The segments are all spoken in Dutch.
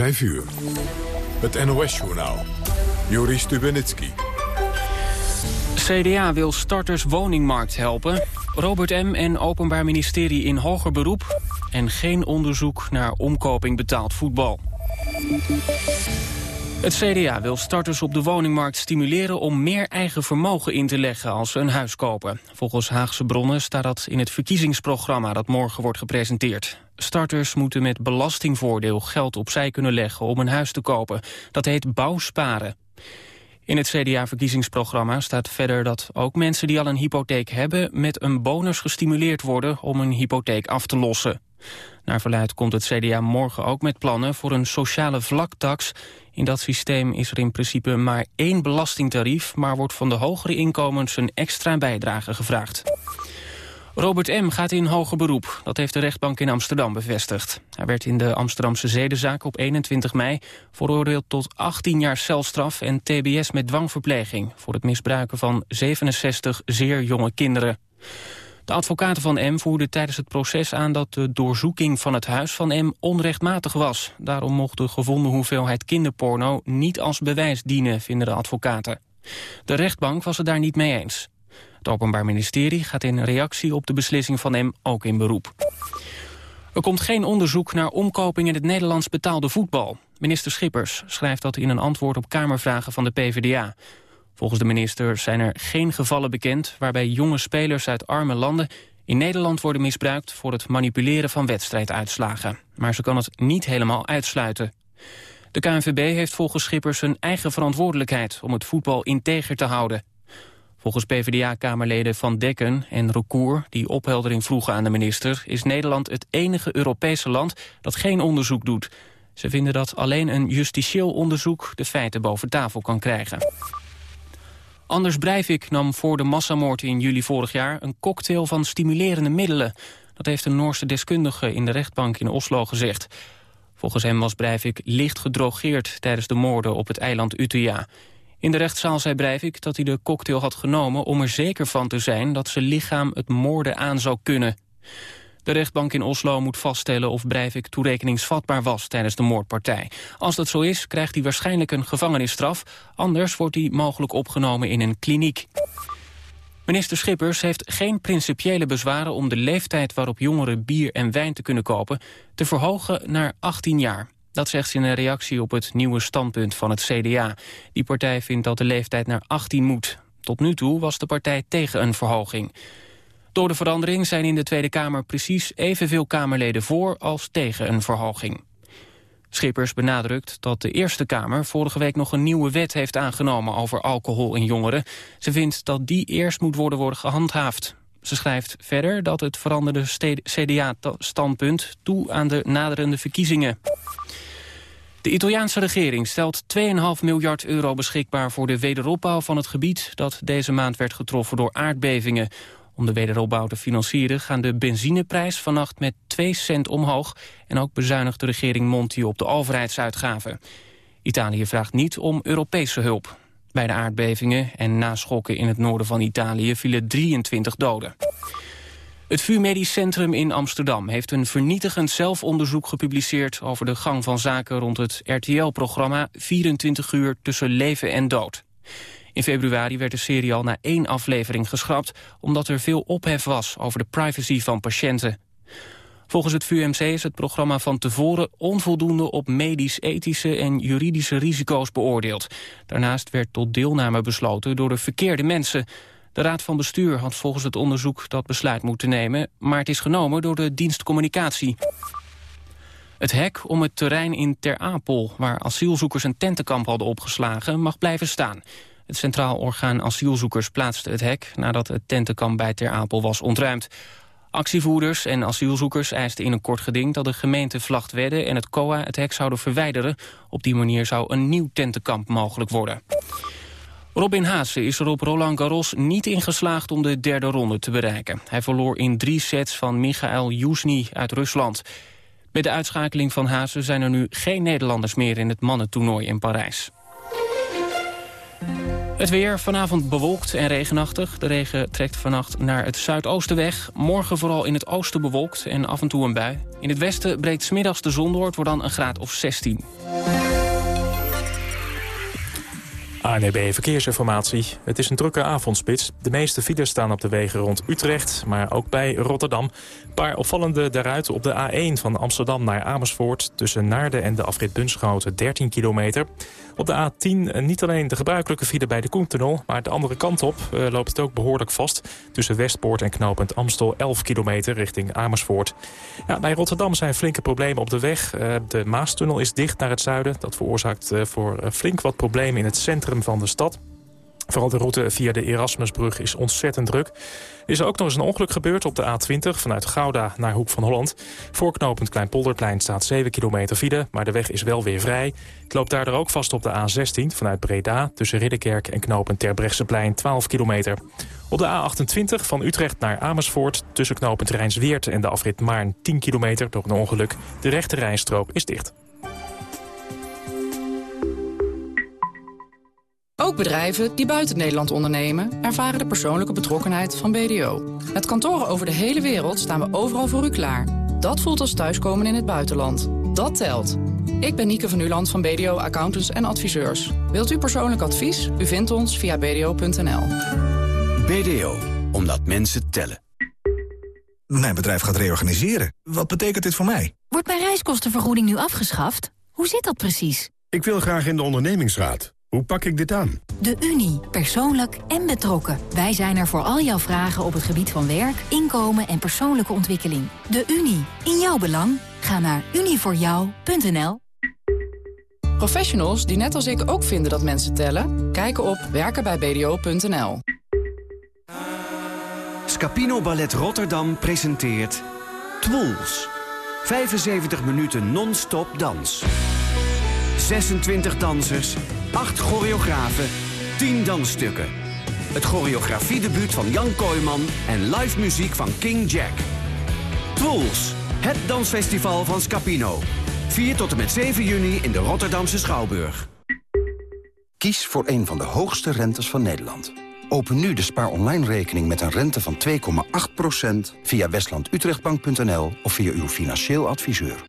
5 uur. Het NOS-journaal. Joris Stubenitski. CDA wil starters woningmarkt helpen. Robert M. en Openbaar Ministerie in hoger beroep. En geen onderzoek naar omkoping betaald voetbal. Het CDA wil starters op de woningmarkt stimuleren om meer eigen vermogen in te leggen als ze een huis kopen. Volgens Haagse bronnen staat dat in het verkiezingsprogramma dat morgen wordt gepresenteerd. Starters moeten met belastingvoordeel geld opzij kunnen leggen om een huis te kopen. Dat heet bouwsparen. In het CDA-verkiezingsprogramma staat verder dat ook mensen die al een hypotheek hebben... met een bonus gestimuleerd worden om een hypotheek af te lossen. Naar verluid komt het CDA morgen ook met plannen voor een sociale vlaktax. In dat systeem is er in principe maar één belastingtarief... maar wordt van de hogere inkomens een extra bijdrage gevraagd. Robert M. gaat in hoger beroep. Dat heeft de rechtbank in Amsterdam bevestigd. Hij werd in de Amsterdamse zedenzaak op 21 mei... veroordeeld tot 18 jaar celstraf en tbs met dwangverpleging... voor het misbruiken van 67 zeer jonge kinderen. De advocaten van M voerden tijdens het proces aan dat de doorzoeking van het huis van M onrechtmatig was. Daarom mocht de gevonden hoeveelheid kinderporno niet als bewijs dienen, vinden de advocaten. De rechtbank was het daar niet mee eens. Het Openbaar Ministerie gaat in reactie op de beslissing van M ook in beroep. Er komt geen onderzoek naar omkoping in het Nederlands betaalde voetbal. Minister Schippers schrijft dat in een antwoord op Kamervragen van de PvdA. Volgens de minister zijn er geen gevallen bekend... waarbij jonge spelers uit arme landen in Nederland worden misbruikt... voor het manipuleren van wedstrijduitslagen. Maar ze kan het niet helemaal uitsluiten. De KNVB heeft volgens Schippers een eigen verantwoordelijkheid... om het voetbal integer te houden. Volgens PvdA-kamerleden Van Dekken en Recour, die opheldering vroegen aan de minister... is Nederland het enige Europese land dat geen onderzoek doet. Ze vinden dat alleen een justitieel onderzoek de feiten boven tafel kan krijgen. Anders Breivik nam voor de massamoord in juli vorig jaar... een cocktail van stimulerende middelen. Dat heeft een Noorse deskundige in de rechtbank in Oslo gezegd. Volgens hem was Breivik licht gedrogeerd tijdens de moorden op het eiland Utøya. In de rechtszaal zei Breivik dat hij de cocktail had genomen... om er zeker van te zijn dat zijn lichaam het moorden aan zou kunnen. De rechtbank in Oslo moet vaststellen of Breivik toerekeningsvatbaar was tijdens de moordpartij. Als dat zo is, krijgt hij waarschijnlijk een gevangenisstraf. Anders wordt hij mogelijk opgenomen in een kliniek. Minister Schippers heeft geen principiële bezwaren om de leeftijd waarop jongeren bier en wijn te kunnen kopen te verhogen naar 18 jaar. Dat zegt ze in een reactie op het nieuwe standpunt van het CDA. Die partij vindt dat de leeftijd naar 18 moet. Tot nu toe was de partij tegen een verhoging. Door de verandering zijn in de Tweede Kamer precies evenveel Kamerleden voor als tegen een verhoging. Schippers benadrukt dat de Eerste Kamer vorige week nog een nieuwe wet heeft aangenomen over alcohol in jongeren. Ze vindt dat die eerst moet worden, worden gehandhaafd. Ze schrijft verder dat het veranderde CDA-standpunt toe aan de naderende verkiezingen. De Italiaanse regering stelt 2,5 miljard euro beschikbaar voor de wederopbouw van het gebied dat deze maand werd getroffen door aardbevingen. Om de wederopbouw te financieren gaan de benzineprijs vannacht met 2 cent omhoog... en ook bezuinigt de regering Monti op de overheidsuitgaven. Italië vraagt niet om Europese hulp. Bij de aardbevingen en naschokken in het noorden van Italië vielen 23 doden. Het VU Medisch Centrum in Amsterdam heeft een vernietigend zelfonderzoek gepubliceerd over de gang van zaken rond het RTL-programma 24 uur tussen leven en dood. In februari werd de serie al na één aflevering geschrapt... omdat er veel ophef was over de privacy van patiënten. Volgens het VUMC is het programma van tevoren onvoldoende op medisch-ethische en juridische risico's beoordeeld. Daarnaast werd tot deelname besloten door de verkeerde mensen. De Raad van Bestuur had volgens het onderzoek dat besluit moeten nemen, maar het is genomen door de dienst communicatie. Het hek om het terrein in Ter Apel, waar asielzoekers een tentenkamp hadden opgeslagen, mag blijven staan. Het Centraal Orgaan Asielzoekers plaatste het hek... nadat het tentenkamp bij Ter Apel was ontruimd. Actievoerders en asielzoekers eisten in een kort geding... dat de gemeente Vlachtwedde en het COA het hek zouden verwijderen. Op die manier zou een nieuw tentenkamp mogelijk worden. Robin Haase is er op Roland Garros niet ingeslaagd om de derde ronde te bereiken. Hij verloor in drie sets van Michael Jusny uit Rusland. Met de uitschakeling van Haase zijn er nu geen Nederlanders meer in het mannentoernooi in Parijs. Het weer vanavond bewolkt en regenachtig. De regen trekt vannacht naar het zuidoosten weg. Morgen vooral in het oosten bewolkt en af en toe een bui. In het westen breekt smiddags de zon door. Het wordt dan een graad of 16. ANRB Verkeersinformatie. Het is een drukke avondspits. De meeste files staan op de wegen rond Utrecht, maar ook bij Rotterdam. Een paar opvallende daaruit op de A1 van Amsterdam naar Amersfoort... tussen Naarden en de afrit Bunschoten 13 kilometer. Op de A10 eh, niet alleen de gebruikelijke file bij de Koentunnel... maar de andere kant op uh, loopt het ook behoorlijk vast... tussen Westpoort en knooppunt Amstel 11 kilometer richting Amersfoort. Ja, bij Rotterdam zijn flinke problemen op de weg. Uh, de Maastunnel is dicht naar het zuiden. Dat veroorzaakt voor flink wat problemen in het centrum van de stad. Vooral de route via de Erasmusbrug is ontzettend druk. Is er ook nog eens een ongeluk gebeurd op de A20 vanuit Gouda naar Hoek van Holland. Voorknopend Kleinpolderplein staat 7 kilometer file, maar de weg is wel weer vrij. Het loopt daardoor ook vast op de A16 vanuit Breda... tussen Ridderkerk en knooppunt Terbrechtseplein 12 kilometer. Op de A28 van Utrecht naar Amersfoort... tussen knooppunt Rijnsweert en de afrit Maarn 10 kilometer door een ongeluk. De rechte rijstrook is dicht. Ook bedrijven die buiten Nederland ondernemen... ervaren de persoonlijke betrokkenheid van BDO. Met kantoren over de hele wereld staan we overal voor u klaar. Dat voelt als thuiskomen in het buitenland. Dat telt. Ik ben Nieke van Uland van BDO Accountants en Adviseurs. Wilt u persoonlijk advies? U vindt ons via bdo.nl. BDO, omdat mensen tellen. Mijn bedrijf gaat reorganiseren. Wat betekent dit voor mij? Wordt mijn reiskostenvergoeding nu afgeschaft? Hoe zit dat precies? Ik wil graag in de ondernemingsraad. Hoe pak ik dit aan? De Unie. Persoonlijk en betrokken. Wij zijn er voor al jouw vragen op het gebied van werk, inkomen en persoonlijke ontwikkeling. De Unie. In jouw belang. Ga naar unievoorjou.nl Professionals die net als ik ook vinden dat mensen tellen... kijken op werkenbijbdo.nl Scapino Ballet Rotterdam presenteert... Twools. 75 minuten non-stop dans. 26 dansers 8 choreografen, 10 dansstukken. Het choreografiedebuut van Jan Kooijman en live muziek van King Jack. Trolls, het dansfestival van Scapino. 4 tot en met 7 juni in de Rotterdamse Schouwburg. Kies voor een van de hoogste rentes van Nederland. Open nu de spaar online rekening met een rente van 2,8% via westlandutrechtbank.nl of via uw financieel adviseur.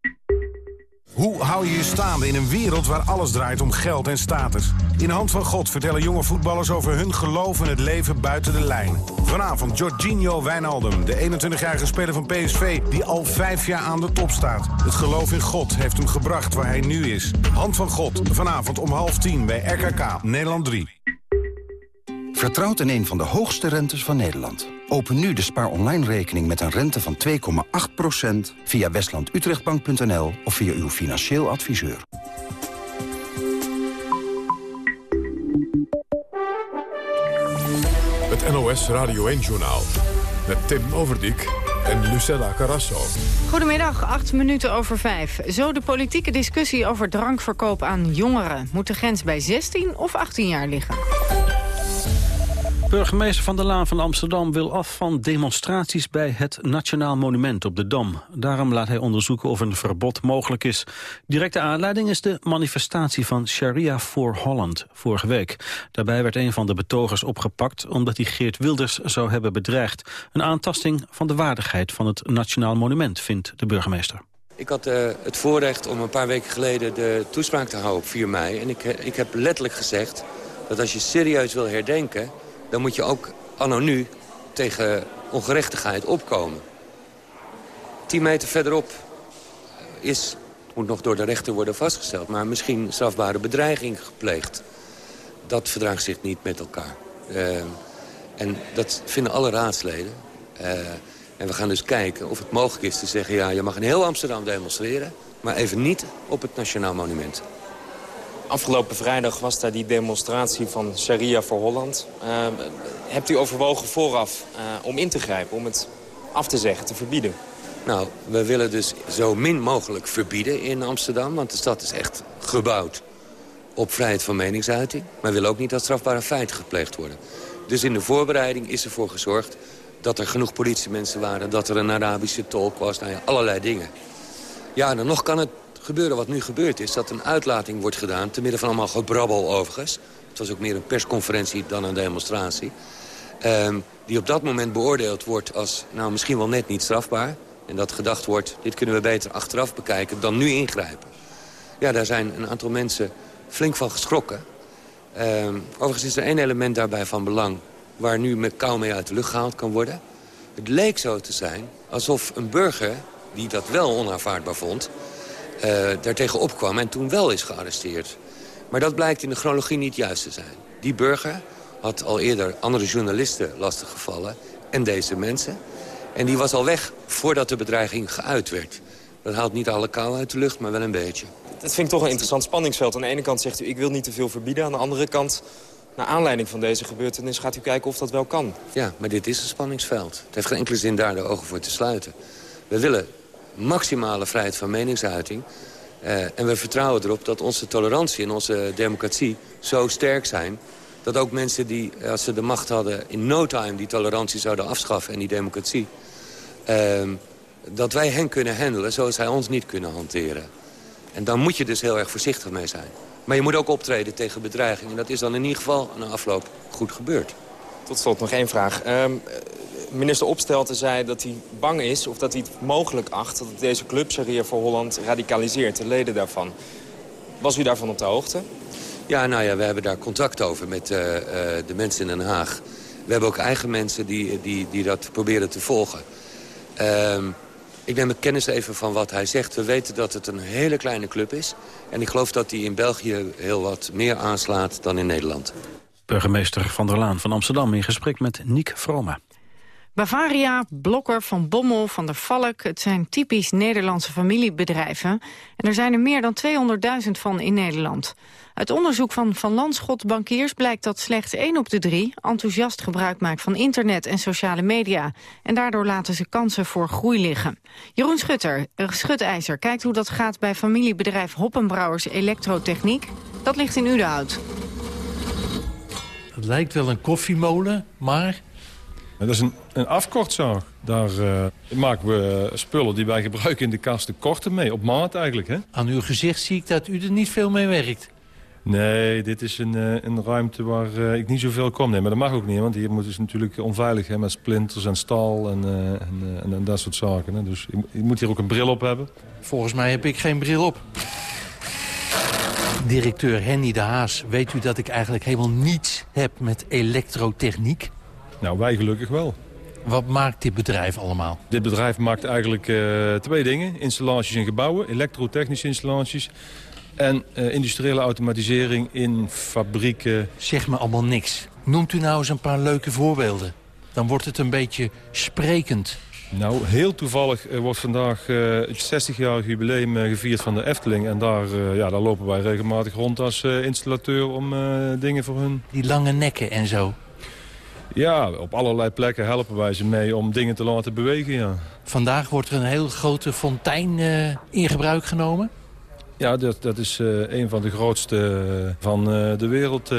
Hoe hou je je staande in een wereld waar alles draait om geld en status? In hand van God vertellen jonge voetballers over hun geloof en het leven buiten de lijn. Vanavond Jorginho Wijnaldum, de 21-jarige speler van PSV... die al vijf jaar aan de top staat. Het geloof in God heeft hem gebracht waar hij nu is. Hand van God, vanavond om half tien bij RKK, Nederland 3. Vertrouwt in een van de hoogste rentes van Nederland. Open nu de spaar online rekening met een rente van 2,8% via westlandutrechtbank.nl of via uw financieel adviseur. Het NOS Radio 1-journaal met Tim Overdijk en Lucella Carasso. Goedemiddag, acht minuten over vijf. Zo de politieke discussie over drankverkoop aan jongeren. Moet de grens bij 16 of 18 jaar liggen? Burgemeester Van der Laan van Amsterdam wil af van demonstraties bij het Nationaal Monument op de Dam. Daarom laat hij onderzoeken of een verbod mogelijk is. Directe aanleiding is de manifestatie van Sharia for Holland vorige week. Daarbij werd een van de betogers opgepakt omdat hij Geert Wilders zou hebben bedreigd. Een aantasting van de waardigheid van het Nationaal Monument, vindt de burgemeester. Ik had uh, het voorrecht om een paar weken geleden de toespraak te houden op 4 mei. En ik, ik heb letterlijk gezegd dat als je serieus wil herdenken dan moet je ook anno nu tegen ongerechtigheid opkomen. Tien meter verderop is, moet nog door de rechter worden vastgesteld... maar misschien strafbare bedreiging gepleegd. Dat verdraagt zich niet met elkaar. Uh, en dat vinden alle raadsleden. Uh, en we gaan dus kijken of het mogelijk is te zeggen... ja, je mag in heel Amsterdam demonstreren... maar even niet op het Nationaal Monument. Afgelopen vrijdag was daar die demonstratie van Sharia voor Holland. Uh, hebt u overwogen vooraf uh, om in te grijpen, om het af te zeggen, te verbieden? Nou, we willen dus zo min mogelijk verbieden in Amsterdam... want de stad is echt gebouwd op vrijheid van meningsuiting. Maar we willen ook niet dat strafbare feiten gepleegd worden. Dus in de voorbereiding is ervoor gezorgd dat er genoeg politiemensen waren... dat er een Arabische tolk was, nou ja, allerlei dingen. Ja, dan nog kan het wat nu gebeurd is... dat een uitlating wordt gedaan, te midden van allemaal gebrabbel overigens. Het was ook meer een persconferentie dan een demonstratie. Um, die op dat moment beoordeeld wordt als nou, misschien wel net niet strafbaar. En dat gedacht wordt, dit kunnen we beter achteraf bekijken dan nu ingrijpen. Ja, daar zijn een aantal mensen flink van geschrokken. Ehm, overigens is er één element daarbij van belang... waar nu met kou mee uit de lucht gehaald kan worden. Het leek zo te zijn alsof een burger, die dat wel onaanvaardbaar vond... Uh, daartegen opkwam en toen wel is gearresteerd. Maar dat blijkt in de chronologie niet juist te zijn. Die burger had al eerder andere journalisten lastiggevallen en deze mensen. En die was al weg voordat de bedreiging geuit werd. Dat haalt niet alle kou uit de lucht, maar wel een beetje. Dat vind ik toch een interessant spanningsveld. Aan de ene kant zegt u, ik wil niet te veel verbieden. Aan de andere kant, naar aanleiding van deze gebeurtenis... gaat u kijken of dat wel kan. Ja, maar dit is een spanningsveld. Het heeft geen enkele zin daar de ogen voor te sluiten. We willen maximale vrijheid van meningsuiting. Uh, en we vertrouwen erop dat onze tolerantie en onze democratie zo sterk zijn... dat ook mensen die, als ze de macht hadden, in no time die tolerantie zouden afschaffen en die democratie... Uh, dat wij hen kunnen handelen zoals zij ons niet kunnen hanteren. En dan moet je dus heel erg voorzichtig mee zijn. Maar je moet ook optreden tegen bedreiging. En dat is dan in ieder geval de afloop goed gebeurd. Tot slot nog één vraag. Um, minister Opstelten zei dat hij bang is, of dat hij het mogelijk acht... dat deze club Sharia voor Holland radicaliseert, de leden daarvan. Was u daarvan op de hoogte? Ja, nou ja, we hebben daar contact over met uh, uh, de mensen in Den Haag. We hebben ook eigen mensen die, die, die dat proberen te volgen. Uh, ik neem kennis even van wat hij zegt. We weten dat het een hele kleine club is. En ik geloof dat hij in België heel wat meer aanslaat dan in Nederland. Burgemeester Van der Laan van Amsterdam in gesprek met Niek Vroma. Bavaria, Blokker, Van Bommel, Van der Valk... het zijn typisch Nederlandse familiebedrijven. En er zijn er meer dan 200.000 van in Nederland. Uit onderzoek van Van Landschot Bankiers blijkt dat slechts 1 op de 3... enthousiast gebruik maakt van internet en sociale media. En daardoor laten ze kansen voor groei liggen. Jeroen Schutter, Schutijzer, kijkt hoe dat gaat bij familiebedrijf Hoppenbrouwers Elektrotechniek. Dat ligt in Udenhout. Het lijkt wel een koffiemolen, maar dat is een, een afkortzaag. Daar uh, maken we spullen die wij gebruiken in de kasten korten mee, op maat eigenlijk. Hè? Aan uw gezicht zie ik dat u er niet veel mee werkt. Nee, dit is een, uh, een ruimte waar uh, ik niet zoveel kom. Nee, maar dat mag ook niet, want hier moet het natuurlijk onveilig hè, met splinters en staal en, en, en, en, dat soort zaken. Hè. Dus je, je moet hier ook een bril op hebben. Volgens mij heb ik geen bril op. Directeur Henny de Haas, weet u dat ik eigenlijk helemaal niets heb met elektrotechniek? Nou, wij gelukkig wel. Wat maakt dit bedrijf allemaal? Dit bedrijf maakt eigenlijk uh, twee dingen. Installaties in gebouwen, elektrotechnische installaties... en uh, industriële automatisering in fabrieken. Zeg me allemaal niks. Noemt u nou eens een paar leuke voorbeelden. Dan wordt het een beetje sprekend. Nou, heel toevallig wordt vandaag het 60-jarig jubileum gevierd van de Efteling. En daar, ja, daar lopen wij regelmatig rond als installateur om dingen voor hun... Die lange nekken en zo. Ja, op allerlei plekken helpen wij ze mee om dingen te laten bewegen, ja. Vandaag wordt er een heel grote fontein uh, in gebruik genomen. Ja, dat, dat is uh, een van de grootste van uh, de wereld,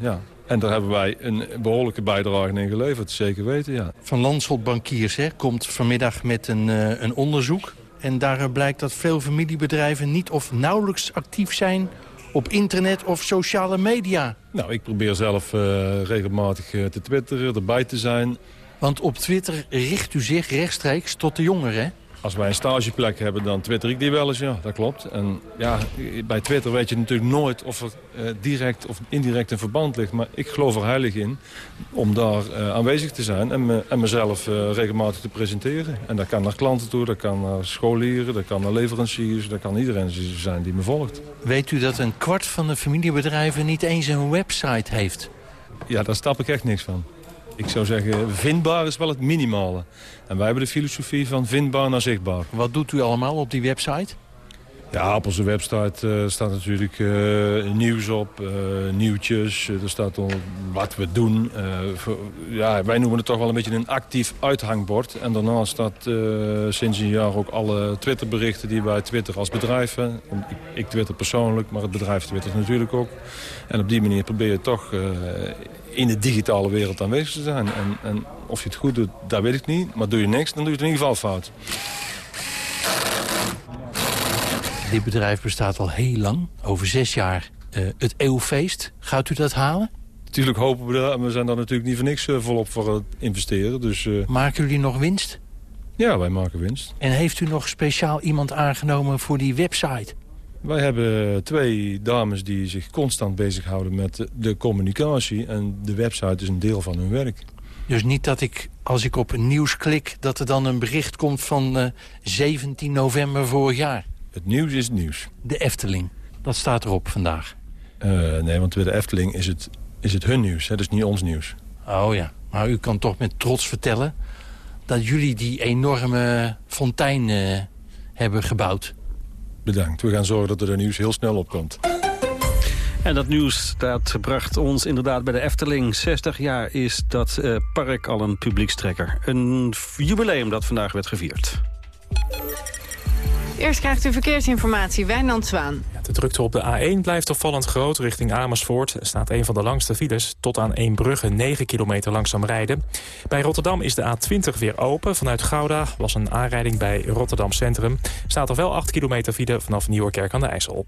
ja. En daar hebben wij een behoorlijke bijdrage in geleverd, zeker weten, ja. Van Landschot Bankiers hè, komt vanmiddag met een, een onderzoek. En daaruit blijkt dat veel familiebedrijven niet of nauwelijks actief zijn op internet of sociale media? Nou, ik probeer zelf uh, regelmatig uh, te twitteren, erbij te zijn. Want op Twitter richt u zich rechtstreeks tot de jongeren, als wij een stageplek hebben, dan twitter ik die wel eens, ja, dat klopt. En ja, bij Twitter weet je natuurlijk nooit of er uh, direct of indirect een verband ligt. Maar ik geloof er heilig in om daar uh, aanwezig te zijn en, me, en mezelf uh, regelmatig te presenteren. En dat kan naar klanten toe, dat kan naar scholieren, dat kan naar leveranciers, dat kan iedereen zijn die me volgt. Weet u dat een kwart van de familiebedrijven niet eens een website heeft? Ja, daar stap ik echt niks van. Ik zou zeggen, vindbaar is wel het minimale. En wij hebben de filosofie van vindbaar naar zichtbaar. Wat doet u allemaal op die website? Ja, op onze website uh, staat natuurlijk uh, nieuws op, uh, nieuwtjes. er staat al wat we doen. Voor, ja, wij noemen het toch wel een beetje een actief uithangbord. En daarnaast staat sinds een jaar ook alle Twitterberichten die wij twitteren als bedrijf. Ik, ik, twitter persoonlijk, maar het bedrijf twittert natuurlijk ook. En op die manier probeer je toch in de digitale wereld aanwezig te zijn. En, en of je het goed doet, dat weet ik niet. Maar doe je niks, dan doe je het in ieder geval fout. Dit bedrijf bestaat al heel lang, over zes jaar. Uh, het eeuwfeest, gaat u dat halen? Natuurlijk hopen we dat. We zijn daar natuurlijk niet voor niks uh, volop voor het investeren. Dus, uh... Maken jullie nog winst? Ja, wij maken winst. En heeft u nog speciaal iemand aangenomen voor die website? Wij hebben twee dames die zich constant bezighouden met de communicatie. En de website is een deel van hun werk. Dus niet dat ik, als ik op nieuws klik... dat er dan een bericht komt van uh, 17 november vorig jaar. Het nieuws is het nieuws. De Efteling, dat staat erop vandaag. Uh, nee, want bij de Efteling is het, is het hun nieuws, hè? dat is niet ons nieuws. Oh ja, maar u kan toch met trots vertellen... dat jullie die enorme fontein uh, hebben gebouwd. Bedankt. We gaan zorgen dat er nieuws heel snel opkomt. En dat nieuws dat bracht ons inderdaad bij de Efteling. 60 jaar is dat uh, park al een publiekstrekker. Een jubileum dat vandaag werd gevierd. Eerst krijgt u verkeersinformatie, Wijnand Zwaan. Ja, de drukte op de A1 blijft opvallend groot richting Amersfoort. Er staat een van de langste files. Tot aan Eembrugge 9 kilometer langzaam rijden. Bij Rotterdam is de A20 weer open. Vanuit Gouda was een aanrijding bij Rotterdam Centrum. Staat er wel 8 kilometer file vanaf Nieuwerkerk aan de IJssel.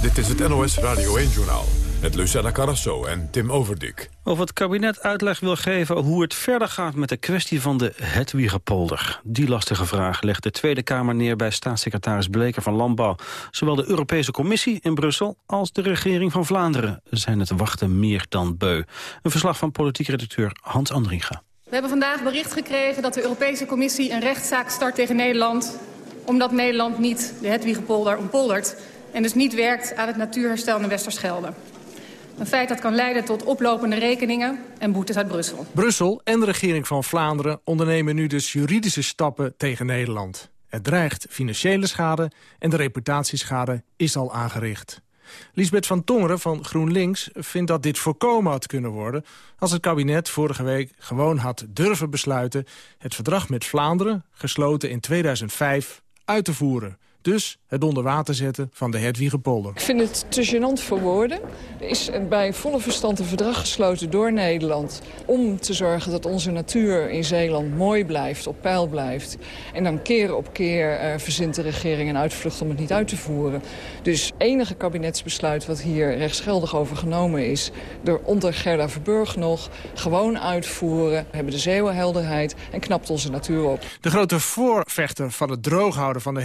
Dit is het NOS Radio 1-journaal met Lucella Carrasso en Tim Overdik. Of het kabinet uitleg wil geven hoe het verder gaat met de kwestie van de Hedwigepolder. Die lastige vraag legt de Tweede Kamer neer bij staatssecretaris Bleker van Landbouw. Zowel de Europese Commissie in Brussel als de regering van Vlaanderen zijn het wachten meer dan beu. Een verslag van politiek redacteur Hans Andringa. We hebben vandaag bericht gekregen dat de Europese Commissie een rechtszaak start tegen Nederland... omdat Nederland niet de Hedwigepolder ontpoldert en dus niet werkt aan het natuurherstel in de Westerschelde. Een feit dat kan leiden tot oplopende rekeningen en boetes uit Brussel. Brussel en de regering van Vlaanderen ondernemen nu dus juridische stappen tegen Nederland. Het dreigt financiële schade en de reputatieschade is al aangericht. Lisbeth van Tongeren van GroenLinks vindt dat dit voorkomen had kunnen worden... als het kabinet vorige week gewoon had durven besluiten... het verdrag met Vlaanderen, gesloten in 2005, uit te voeren... Dus het onder water zetten van de Hedwigepolder. Ik vind het te gênant voor woorden. Er is bij volle verstand een verdrag gesloten door Nederland... om te zorgen dat onze natuur in Zeeland mooi blijft, op peil blijft. En dan keer op keer uh, verzint de regering een uitvlucht om het niet uit te voeren. Dus enige kabinetsbesluit wat hier rechtsgeldig over genomen is... door onder Gerda Verburg nog, gewoon uitvoeren... hebben de zeeuwenhelderheid en knapt onze natuur op. De grote voorvechter van het drooghouden van de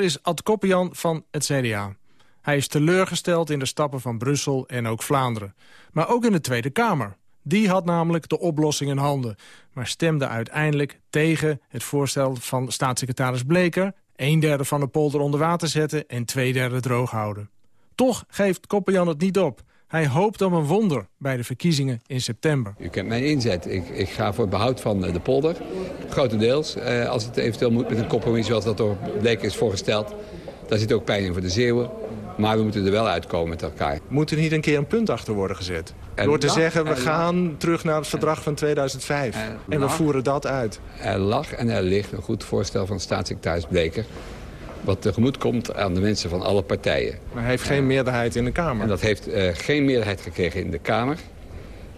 Is Ad Koppian van het CDA. Hij is teleurgesteld in de stappen van Brussel en ook Vlaanderen. Maar ook in de Tweede Kamer. Die had namelijk de oplossing in handen. Maar stemde uiteindelijk tegen het voorstel van staatssecretaris Bleker... een derde van de polder onder water zetten en twee derde droog houden. Toch geeft Koppian het niet op. Hij hoopt op een wonder bij de verkiezingen in september. U kent mijn inzet. Ik, ik ga voor het behoud van de polder. Grotendeels. Eh, als het eventueel moet met een compromis zoals dat door Bleek is voorgesteld. Daar zit ook pijn in voor de Zeeuwen. Maar we moeten er wel uitkomen met elkaar. Moet er niet een keer een punt achter worden gezet? En Door te zeggen, we gaan terug naar het verdrag van 2005. En, we voeren dat uit. Er lag en er ligt een goed voorstel van staatssecretaris Bleker wat tegemoet komt aan de mensen van alle partijen. Maar hij heeft geen meerderheid in de Kamer. En dat heeft uh, geen meerderheid gekregen in de Kamer.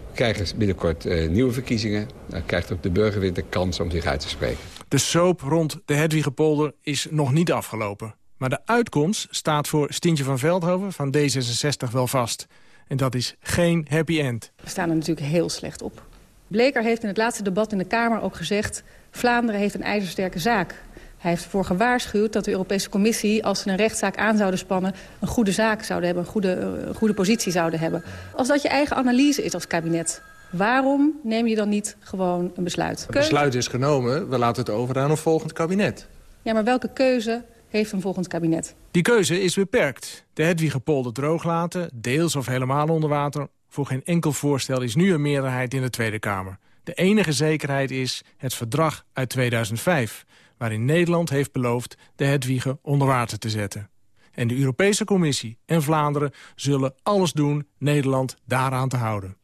We krijgen binnenkort uh, nieuwe verkiezingen. Dan krijgt ook de burger weer de kans om zich uit te spreken. De soap rond de Hedwigepolder is nog niet afgelopen. Maar de uitkomst staat voor Stientje van Veldhoven van D66 wel vast. En dat is geen happy end. We staan er natuurlijk heel slecht op. Bleker heeft in het laatste debat in de Kamer ook gezegd... Vlaanderen heeft een ijzersterke zaak. Hij heeft ervoor gewaarschuwd dat de Europese Commissie... als ze een rechtszaak aan zouden spannen... een goede zaak zouden hebben, een goede, een eh, goede positie zouden hebben. Als dat je eigen analyse is als kabinet... waarom neem je dan niet gewoon een besluit? Het besluit is genomen, we laten het over aan een volgend kabinet. Ja, maar welke keuze heeft een volgend kabinet? Die keuze is beperkt. De Hedwigepolder droog laten, deels of helemaal onder water... voor geen enkel voorstel is nu een meerderheid in de Tweede Kamer. De enige zekerheid is het verdrag uit 2005 waarin Nederland heeft beloofd de Hedwiegen onder water te zetten. En de Europese Commissie en Vlaanderen zullen alles doen Nederland daaraan te houden.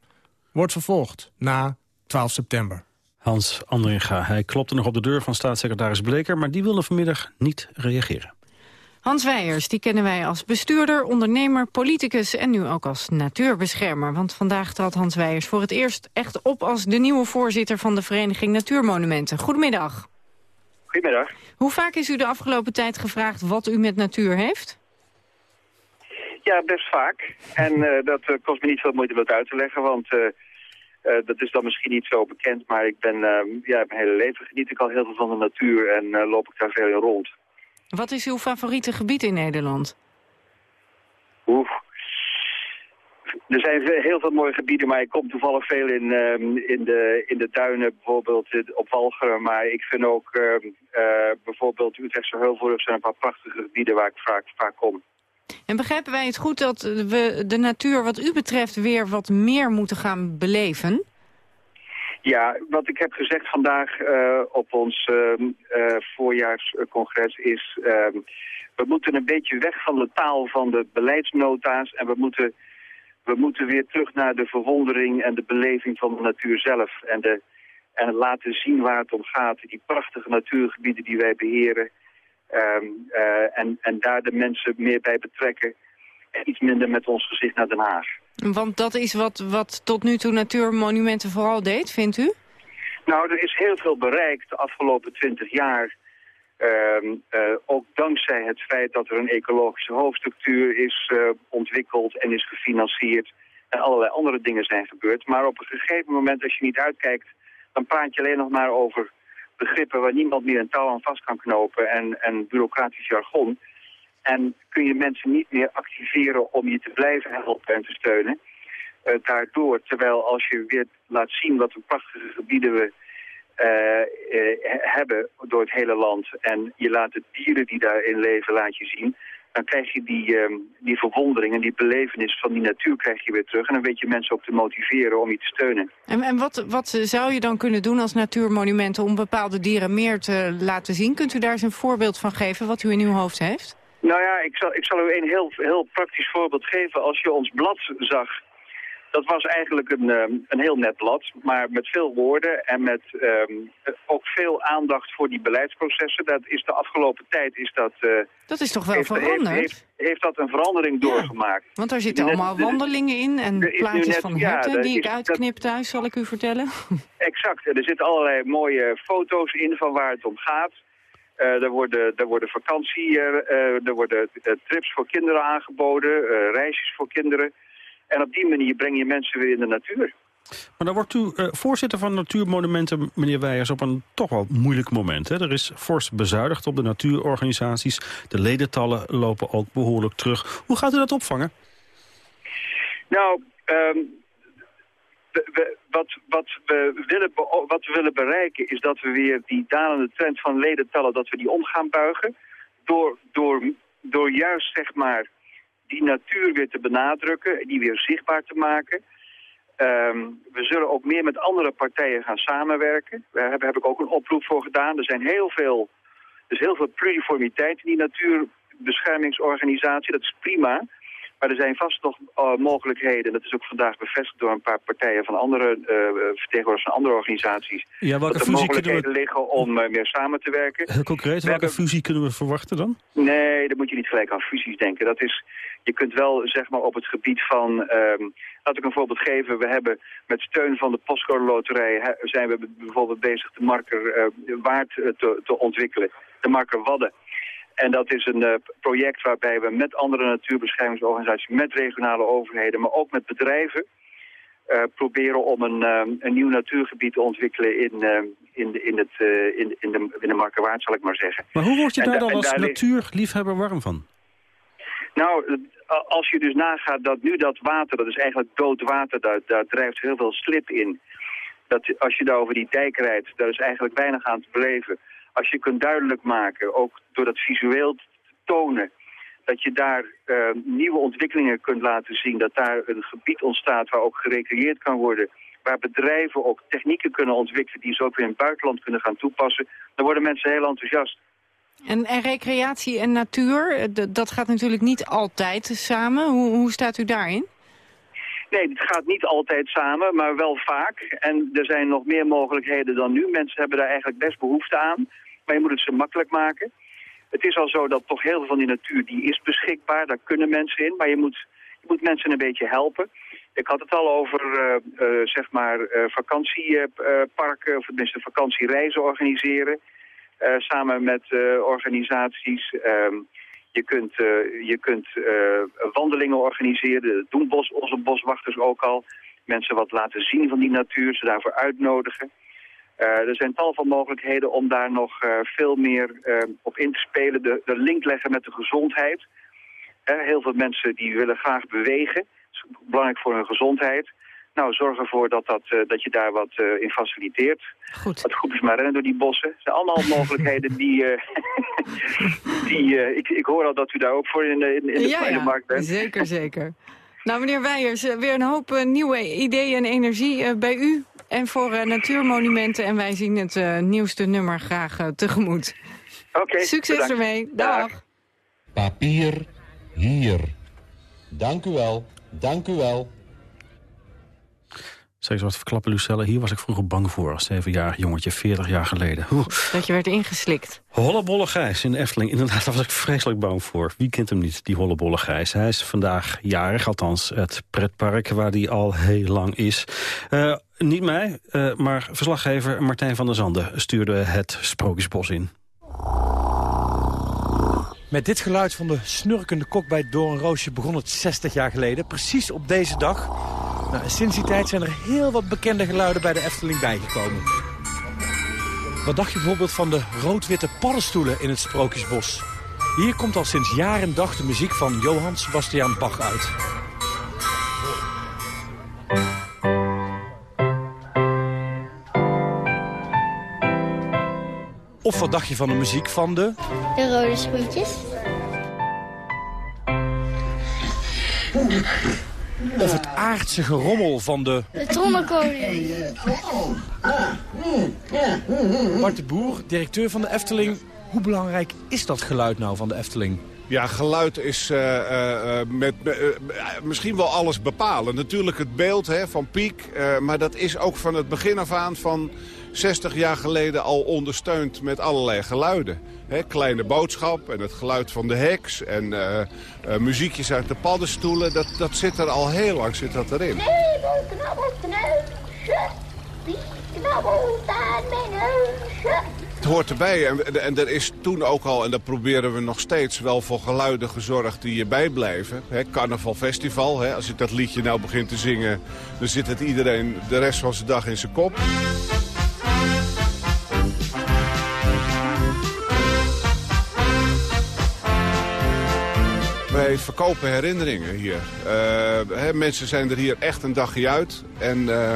Wordt vervolgd na 12 september. Hans Andringa, hij klopte nog op de deur van staatssecretaris Bleker... maar die wilde vanmiddag niet reageren. Hans Weijers, die kennen wij als bestuurder, ondernemer, politicus... en nu ook als natuurbeschermer. Want vandaag trad Hans Weijers voor het eerst echt op... als de nieuwe voorzitter van de Vereniging Natuurmonumenten. Goedemiddag. Goedemiddag. Hoe vaak is u de afgelopen tijd gevraagd wat u met natuur heeft? Ja, best vaak. En uh, dat uh, kost me niet veel moeite om dat uit te leggen, want uh, dat is dan misschien niet zo bekend. Maar ik ben, ja, mijn hele leven geniet ik al heel veel van de natuur en loop ik daar veel in rond. Wat is uw favoriete gebied in Nederland? Er zijn heel veel mooie gebieden, maar ik kom toevallig veel in, ehm, in, de, in de duinen, bijvoorbeeld op Walcheren. Maar ik vind ook ehm, eh, bijvoorbeeld Utrechtse Heuvelrug zijn een paar prachtige gebieden waar ik vaak, vaak kom. En begrijpen wij het goed dat we de natuur wat u betreft weer wat meer moeten gaan beleven? Ja, wat ik heb gezegd vandaag uh, op ons uh, voorjaarscongres is... we moeten een beetje weg van de taal van de beleidsnota's... en we moeten we moeten weer terug naar de verwondering en de beleving van de natuur zelf. En, de, en laten zien waar het om gaat. Die prachtige natuurgebieden die wij beheren. Ehm, eh, en, en daar de mensen meer bij betrekken. En iets minder met ons gezicht naar Den Haag. Want dat is wat, wat tot nu toe Natuurmonumenten vooral deed, vindt u? Nou, er is heel veel bereikt de afgelopen twintig jaar... Ehm, eh, ook dankzij het feit dat er een ecologische hoofdstructuur is uh, ontwikkeld en is gefinancierd en allerlei andere dingen zijn gebeurd. Maar op een gegeven moment, als je niet uitkijkt, dan praat je alleen nog maar over begrippen waar niemand meer een touw aan vast kan knopen en, en bureaucratisch jargon. En kun je mensen niet meer activeren om je te blijven helpen en te steunen. Uh, daardoor, terwijl als je weer laat zien wat een prachtige gebieden we hebben door het hele land. En je laat de dieren die daarin leven, laat je zien. Dan krijg je die, uh, die verwondering en die belevenis van die natuur krijg je weer terug. En dan weet je mensen ook te motiveren om je te steunen. En, en wat, wat zou je dan kunnen doen als natuurmonumenten om bepaalde dieren meer te laten zien? Kunt u daar eens een voorbeeld van geven wat u in uw hoofd heeft? Nou ja, ik zal, ik zal u een heel, heel praktisch voorbeeld geven. Als je ons blad zag dat was eigenlijk een, ehm, een heel net blad, maar met veel woorden en met um, ook veel aandacht voor die beleidsprocessen. Dat is de afgelopen tijd is dat... Uh, dat is toch wel veranderd? Heeft, heeft, dat een verandering doorgemaakt. Want daar zitten allemaal wandelingen in en plaatjes net, van herten ja, die ik uitknip thuis, zal ik u vertellen. Exact, er zitten allerlei mooie foto's in van waar het om gaat. Uh, er, worden, er worden vakantie, uh, er worden trips voor kinderen aangeboden, reisjes voor kinderen. En op die manier breng je mensen weer in de natuur. Maar dan wordt u uh, voorzitter van Natuurmonumenten, meneer Weijers, op een toch wel moeilijk moment. Hè? Er is fors bezuinigd op de natuurorganisaties. De ledentallen lopen ook behoorlijk terug. Hoe gaat u dat opvangen? Nou, um, we, wat, wat, we willen wat we willen bereiken is dat we weer die dalende trend van ledentallen, dat we die om gaan buigen. Door, door, door juist, zeg maar, die natuur weer te benadrukken, die weer zichtbaar te maken. Um, we zullen ook meer met andere partijen gaan samenwerken. Daar heb, heb ik ook een oproep voor gedaan. Er zijn heel veel, is heel veel pluriformiteit in die natuurbeschermingsorganisatie. Dat is prima. Maar er zijn vast nog uh, mogelijkheden, dat is ook vandaag bevestigd door een paar partijen van andere uh, vertegenwoordigers van andere organisaties. Ja, welke dat er mogelijkheden we... liggen om uh, meer samen te werken. Heel concreet, welke hebben... fusie kunnen we verwachten dan? Nee, dan moet je niet gelijk aan fusies denken. Dat is, je kunt wel zeg maar op het gebied van, um, laat ik een voorbeeld geven. We hebben met steun van de postcode loterij zijn we bijvoorbeeld bezig de marker waard te, te ontwikkelen. De marker Wadden. En dat is een uh, project waarbij we met andere natuurbeschermingsorganisaties, met regionale overheden, maar ook met bedrijven, uh, proberen om een, uh, een nieuw natuurgebied te ontwikkelen in, in, de, in, het, in, in, de, in de Markerwaard, zal ik maar zeggen. Maar hoe word je daar dan als natuurliefhebber warm van? Nou, als je dus nagaat dat nu dat water, dat is eigenlijk dood water, daar, daar drijft heel veel slip in. Dat als je daar over die dijk rijdt, daar is eigenlijk weinig aan te beleven als je kunt duidelijk maken, ook door dat visueel te tonen, dat je daar uh, nieuwe ontwikkelingen kunt laten zien, dat daar een gebied ontstaat waar ook gerecreëerd kan worden, waar bedrijven ook technieken kunnen ontwikkelen die ze ook weer in het buitenland kunnen gaan toepassen, dan worden mensen heel enthousiast. En, en recreatie en natuur, dat gaat natuurlijk niet altijd samen. Hoe, hoe staat u daarin? Nee, het gaat niet altijd samen, maar wel vaak. En er zijn nog meer mogelijkheden dan nu. Mensen hebben daar eigenlijk best behoefte aan maar je moet het ze makkelijk maken. Het is al zo dat toch heel veel van die natuur die is beschikbaar, daar kunnen mensen in, maar je moet, je moet mensen een beetje helpen. Ik had het al over, uh, uh, zeg maar, uh, vakantieparken, of tenminste vakantiereizen organiseren. samen met organisaties. Ehm, je kunt, je kunt wandelingen organiseren, dat doen bos, onze boswachters ook al. Mensen wat laten zien van die natuur, ze daarvoor uitnodigen. Uh, er zijn tal van mogelijkheden om daar nog veel meer op in te spelen. De, de, link leggen met de gezondheid. heel veel mensen die willen graag bewegen. belangrijk voor hun gezondheid. Nou, zorg ervoor dat, dat, uh, dat je daar wat uh, in faciliteert. Goed. Wat groepjes maar rennen door die bossen. Het zijn allemaal mogelijkheden die... Uh, die ik, ik hoor al dat u daar ook voor in, in, in de ja, kleine ja. markt bent. Zeker, zeker. Nou, meneer Weijers, weer een hoop nieuwe ideeën en energie bij u. En voor natuurmonumenten. En wij zien het nieuwste nummer graag tegemoet. Oké, okay, Succes bedankt. ermee. Dag. Papier hier. Dank u wel. Dank u wel. Zeg wat verklappen, Lucelle. Hier was ik vroeger bang voor als zevenjarig jongetje, 40 jaar geleden. Oeh. Dat je werd ingeslikt. Hollebolle Gijs in de Efteling. Inderdaad, daar was ik vreselijk bang voor. Wie kent hem niet, die Hollebolle Gijs? Hij is vandaag jarig, althans het pretpark waar hij al heel lang is. Uh, niet mij, uh, maar verslaggever Martijn van der Zanden stuurde het Sprookjesbos in. Met dit geluid van de snurkende kok bij Doornroosje begon het 60 jaar geleden. Precies op deze dag. Nou, sinds die tijd zijn er heel wat bekende geluiden bij de Efteling bijgekomen. Wat dacht je bijvoorbeeld van de rood-witte paddenstoelen in het Sprookjesbos? Hier komt al sinds jaar en dag de muziek van Johann Sebastian Bach uit. Of wat dacht je van de muziek van de... De rode schoentjes. Of het aardse gerommel van de... De trommelkoning. Bart de Boer, directeur van de Efteling. Hoe belangrijk is dat geluid nou van de Efteling? Ja, geluid is uh, uh, met, uh, misschien wel alles bepalen. Natuurlijk het beeld hè, van Piek, maar dat is ook van het begin af aan van 60 jaar geleden al ondersteund met allerlei geluiden. He, kleine boodschap en het geluid van de heks en uh, uh, muziekjes uit de paddenstoelen. Dat, dat zit er al heel lang zit dat erin. Knabbel, knabbel, knabbel, knabbel, mijn neusje. Het hoort erbij en, en er is toen ook al, en dat proberen we nog steeds, wel voor geluiden gezorgd die je bijblijven. He, Carnaval Festival, he, als ik dat liedje nou begin te zingen, dan zit het iedereen de rest van zijn dag in zijn kop. Wij verkopen herinneringen hier. Uh, hè, mensen zijn er hier echt een dagje uit. En uh,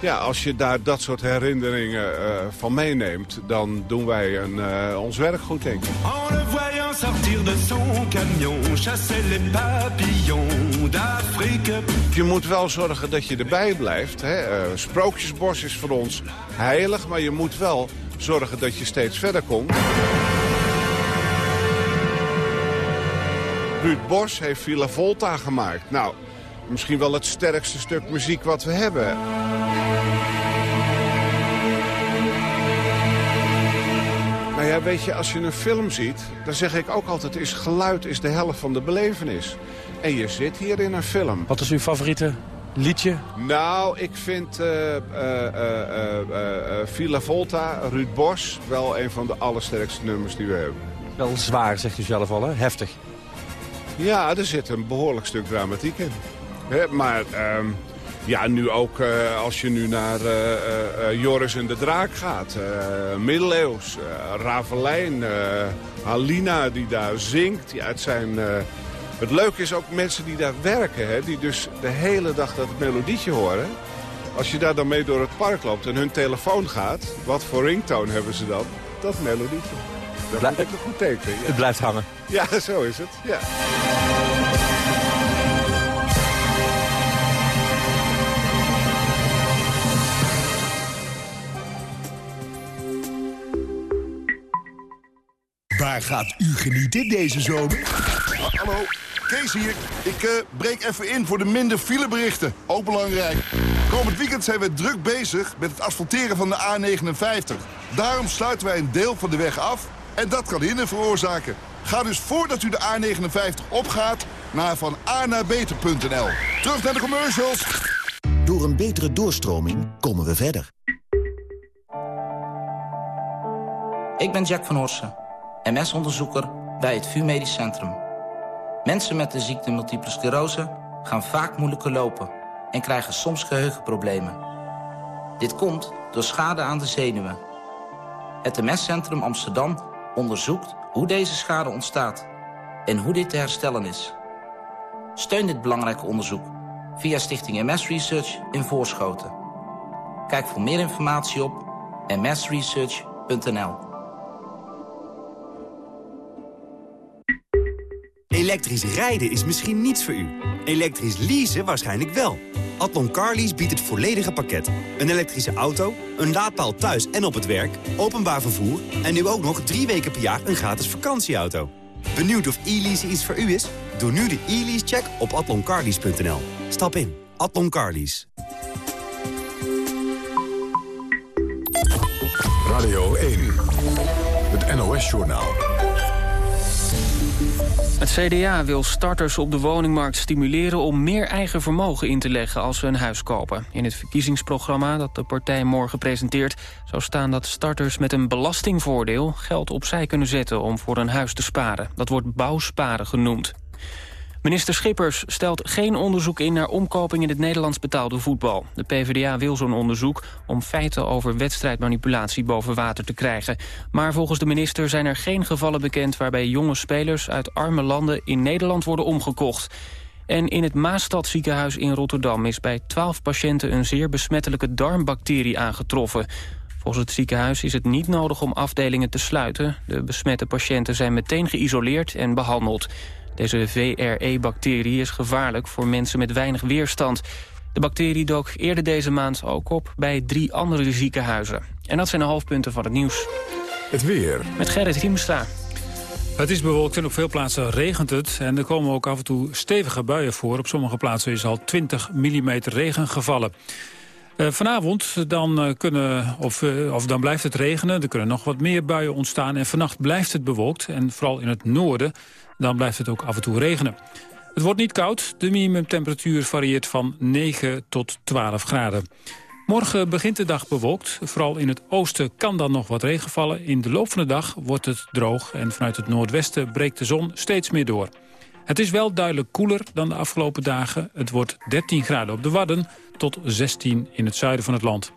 ja, als je daar dat soort herinneringen uh, van meeneemt... dan doen wij een, ons werk goed, denk ik. En le voyant sortir de son camion... chassait les papillons d'Afrique. Je moet wel zorgen dat je erbij blijft. Hè. Sprookjesbos is voor ons heilig... maar je moet wel zorgen dat je steeds verder komt. Ruud Bos heeft Villa Volta gemaakt. Nou, misschien wel het sterkste stuk muziek wat we hebben. Nou ja, weet je, als je een film ziet, dan zeg ik ook altijd... is geluid is de helft van de belevenis. En je zit hier in een film. Wat is uw favoriete liedje? Nou, ik vind uh, uh, uh, Villa Volta, Ruud Bos... wel een van de allersterkste nummers die we hebben. Wel zwaar, zegt u zelf al, hè? Heftig. Ja, er zit een behoorlijk stuk dramatiek in. Maar uh, ja, nu ook uh, als je nu naar uh, uh, Joris en de Draak gaat. middeleeuws, Ravelijn, Halina die daar zingt. Ja, het, zijn, het leuke is ook mensen die daar werken. Hè, die dus de hele dag dat melodietje horen. Als je daar dan mee door het park loopt en hun telefoon gaat... wat voor ringtone hebben ze dan? Dat melodietje. Dat Blijf, vind ik een goed teken. Ja. Het blijft hangen. Ja, zo is het. Ja. Waar gaat u genieten deze zomer? Hallo, Kees hier. Ik uh, breek even in voor de minder fileberichten. Ook belangrijk. Komend weekend zijn we druk bezig met het asfalteren van de A59. Daarom sluiten wij een deel van de weg af en dat kan hinder veroorzaken. Ga dus voordat u de A59 opgaat naar van naar beter.nl. Terug naar de commercials. Door een betere doorstroming komen we verder. Ik ben Jack van Horsen, MS-onderzoeker bij het VU Medisch Centrum. Mensen met de ziekte multiple sclerose gaan vaak moeilijker lopen... en krijgen soms geheugenproblemen. Dit komt door schade aan de zenuwen. Het MS-centrum Amsterdam onderzoekt hoe deze schade ontstaat... en hoe dit te herstellen is. Steun dit belangrijke onderzoek via Stichting MS Research in Voorschoten. Kijk voor meer informatie op msresearch.nl. Elektrisch rijden is misschien niets voor u. Elektrisch leasen waarschijnlijk wel. Atlon Carlease biedt het volledige pakket. Een elektrische auto, een laadpaal thuis en op het werk, openbaar vervoer... en nu ook nog drie weken per jaar een gratis vakantieauto. Benieuwd of e-lease iets voor u is? Doe nu de e-lease-check op atloncarlease.nl. Stap in. Atlon Carlease. Radio 1. Het NOS-journaal. Het CDA wil starters op de woningmarkt stimuleren om meer eigen vermogen in te leggen als ze een huis kopen. In het verkiezingsprogramma dat de partij morgen presenteert zou staan dat starters met een belastingvoordeel geld opzij kunnen zetten om voor een huis te sparen. Dat wordt bouwsparen genoemd. Minister Schippers stelt geen onderzoek in naar omkoping in het Nederlands betaalde voetbal. De PvdA wil zo'n onderzoek om feiten over wedstrijdmanipulatie boven water te krijgen. Maar volgens de minister zijn er geen gevallen bekend waarbij jonge spelers uit arme landen in Nederland worden omgekocht. En in het Maastadziekenhuis in Rotterdam is bij 12 patiënten een zeer besmettelijke darmbacterie aangetroffen. Volgens het ziekenhuis is het niet nodig om afdelingen te sluiten. De besmette patiënten zijn meteen geïsoleerd en behandeld. Deze VRE-bacterie is gevaarlijk voor mensen met weinig weerstand. De bacterie dook eerder deze maand ook op bij drie andere ziekenhuizen. En dat zijn de hoofdpunten van het nieuws. Het weer. Met Gerrit Riemstra. Het is bewolkt en op veel plaatsen regent het. En er komen ook af en toe stevige buien voor. Op sommige plaatsen is al 20 mm regen gevallen. Uh, vanavond dan, uh, kunnen, of, uh, of dan blijft het regenen. Er kunnen nog wat meer buien ontstaan. En vannacht blijft het bewolkt. En vooral in het noorden dan blijft het ook af en toe regenen. Het wordt niet koud. De minimumtemperatuur varieert van 9 tot 12 graden. Morgen begint de dag bewolkt. Vooral in het oosten kan dan nog wat regen vallen. In de loop van de dag wordt het droog en vanuit het noordwesten breekt de zon steeds meer door. Het is wel duidelijk koeler dan de afgelopen dagen. Het wordt 13 graden op de Wadden tot 16 in het zuiden van het land.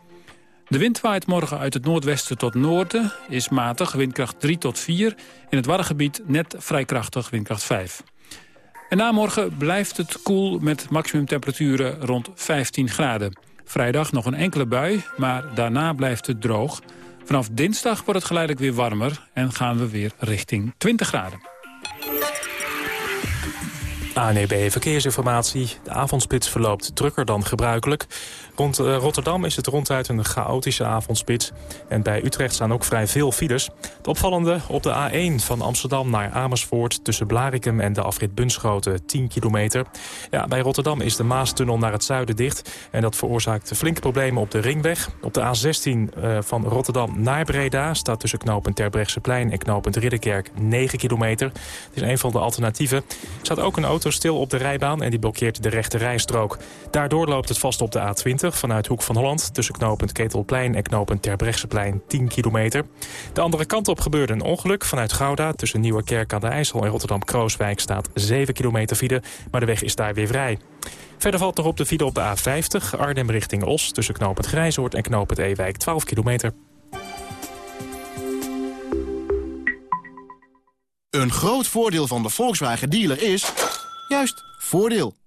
De wind waait morgen uit het noordwesten tot noorden, is matig, windkracht 3 tot 4. In het Waddengebied net vrij krachtig, windkracht 5. En na morgen blijft het koel met maximumtemperaturen rond 15 graden. Vrijdag nog een enkele bui, maar daarna blijft het droog. Vanaf dinsdag wordt het geleidelijk weer warmer en gaan we weer richting 20 graden. ANEB Verkeersinformatie. De avondspits verloopt drukker dan gebruikelijk. Rond uh, Rotterdam is het ronduit een chaotische avondspits. En bij Utrecht staan ook vrij veel files. Het opvallende op de A1 van Amsterdam naar Amersfoort... tussen Blarikum en de afrit Bunschoten, 10 kilometer. Ja, bij Rotterdam is de Maastunnel naar het zuiden dicht. En dat veroorzaakt flinke problemen op de ringweg. Op de A16 uh, van Rotterdam naar Breda... staat tussen knooppunt Terbrechtseplein en knooppunt Ridderkerk 9 kilometer. Het is een van de alternatieven. Er staat ook een auto stil op de rijbaan... en die blokkeert de rechte rijstrook. Daardoor loopt het vast op de A20 vanuit Hoek van Holland... tussen knooppunt Ketelplein en knooppunt Terbrechtseplein 10 kilometer. De andere kant op gebeurde een ongeluk vanuit Gouda... tussen Nieuwerkerk aan de IJssel en Rotterdam-Krooswijk staat 7 kilometer file... maar de weg is daar weer vrij. Verder valt nog op de file op de A50, Arnhem richting Os... tussen knooppunt Grijzoord en knooppunt Ewijk 12 kilometer. Een groot voordeel van de Volkswagen dealer is... juist, voordeel.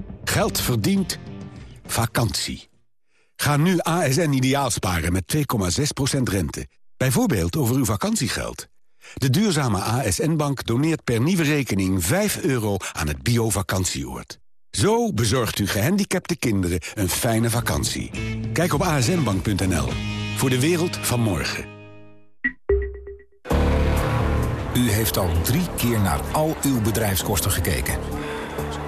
Geld verdient. Vakantie. Ga nu ASN ideaal sparen met 2,6% rente. Bijvoorbeeld over uw vakantiegeld. De duurzame ASN-bank doneert per nieuwe rekening 5 euro aan het bio-vakantieoord. Zo bezorgt u gehandicapte kinderen een fijne vakantie. Kijk op asnbank.nl. Voor de wereld van morgen. U heeft al drie keer naar al uw bedrijfskosten gekeken.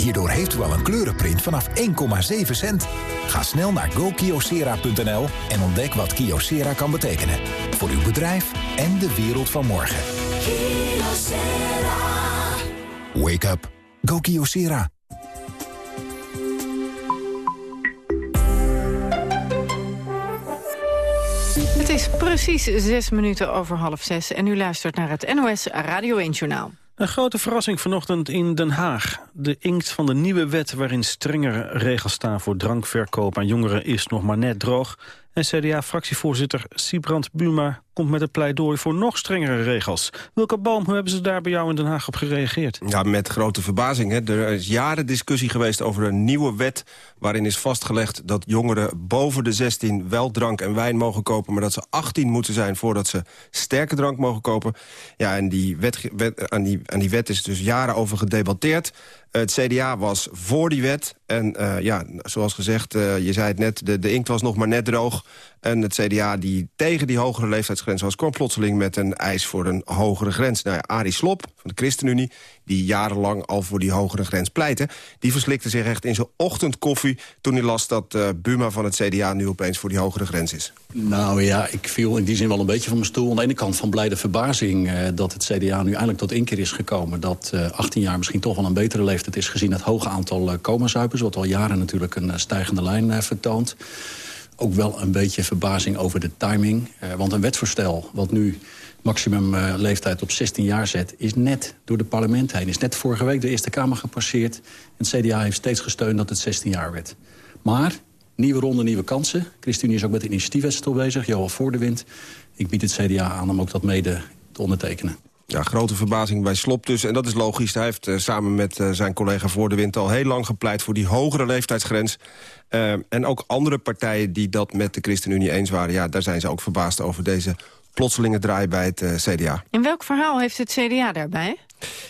Hierdoor heeft u al een kleurenprint vanaf 1,7 cent. Ga snel naar gokiosera.nl en ontdek wat Kyocera kan betekenen. Voor uw bedrijf en de wereld van morgen. Wake up. Go Kyocera. Het is precies zes minuten over half zes en u luistert naar het NOS Radio 1 Journaal. Een grote verrassing vanochtend in Den Haag. De inkt van de nieuwe wet waarin strengere regels staan voor drankverkoop aan jongeren is nog maar net droog. En CDA-fractievoorzitter Siebrand Buma komt met een pleidooi voor nog strengere regels. Welke boom, hoe hebben ze daar bij jou in Den Haag op gereageerd? Ja, met grote verbazing. Hè. Er is jaren discussie geweest over een nieuwe wet... waarin is vastgelegd dat jongeren boven de 16 wel drank en wijn mogen kopen... maar dat ze 18 moeten zijn voordat ze sterke drank mogen kopen. Ja, en die wet, aan, die, aan die wet is dus jaren over gedebatteerd. Het CDA was voor die wet. En uh, ja, zoals gezegd, uh, je zei het net, de, de inkt was nog maar net droog. En het CDA die tegen die hogere leeftijdsgrens was... kwam plotseling met een eis voor een hogere grens. Nou ja, Arie Slop van de ChristenUnie, die jarenlang al voor die hogere grens pleitte... die verslikte zich echt in zijn ochtendkoffie... toen hij las dat uh, Buma van het CDA nu opeens voor die hogere grens is. Nou ja, ik viel in die zin wel een beetje van mijn stoel. Aan de ene kant van blijde verbazing uh, dat het CDA nu eindelijk tot inkeer is gekomen... dat uh, 18 jaar misschien toch wel een betere leeftijd is... gezien het hoge aantal uh, coma-zuipers... wat al jaren natuurlijk een stijgende lijn vertoont ook wel een beetje verbazing over de timing. Uh, want een wetsvoorstel wat nu maximum uh, leeftijd op 16 jaar zet... is net door het parlement heen. Is net vorige week de Eerste Kamer gepasseerd. En het CDA heeft steeds gesteund dat het 16 jaar werd. Maar, nieuwe ronde, nieuwe kansen. ChristenUnie is ook met de initiatiefwetsel bezig. Johan Voordewind. Ik bied het CDA aan om ook dat mede te ondertekenen. Ja, grote verbazing bij Slop dus. En dat is logisch. Hij heeft uh, samen met uh, zijn collega Voor de Wind al heel lang gepleit... voor die hogere leeftijdsgrens. Uh, en ook andere partijen die dat met de ChristenUnie eens waren... ja, daar zijn ze ook verbaasd over deze plotselinge draai bij het CDA. En welk verhaal heeft het CDA daarbij?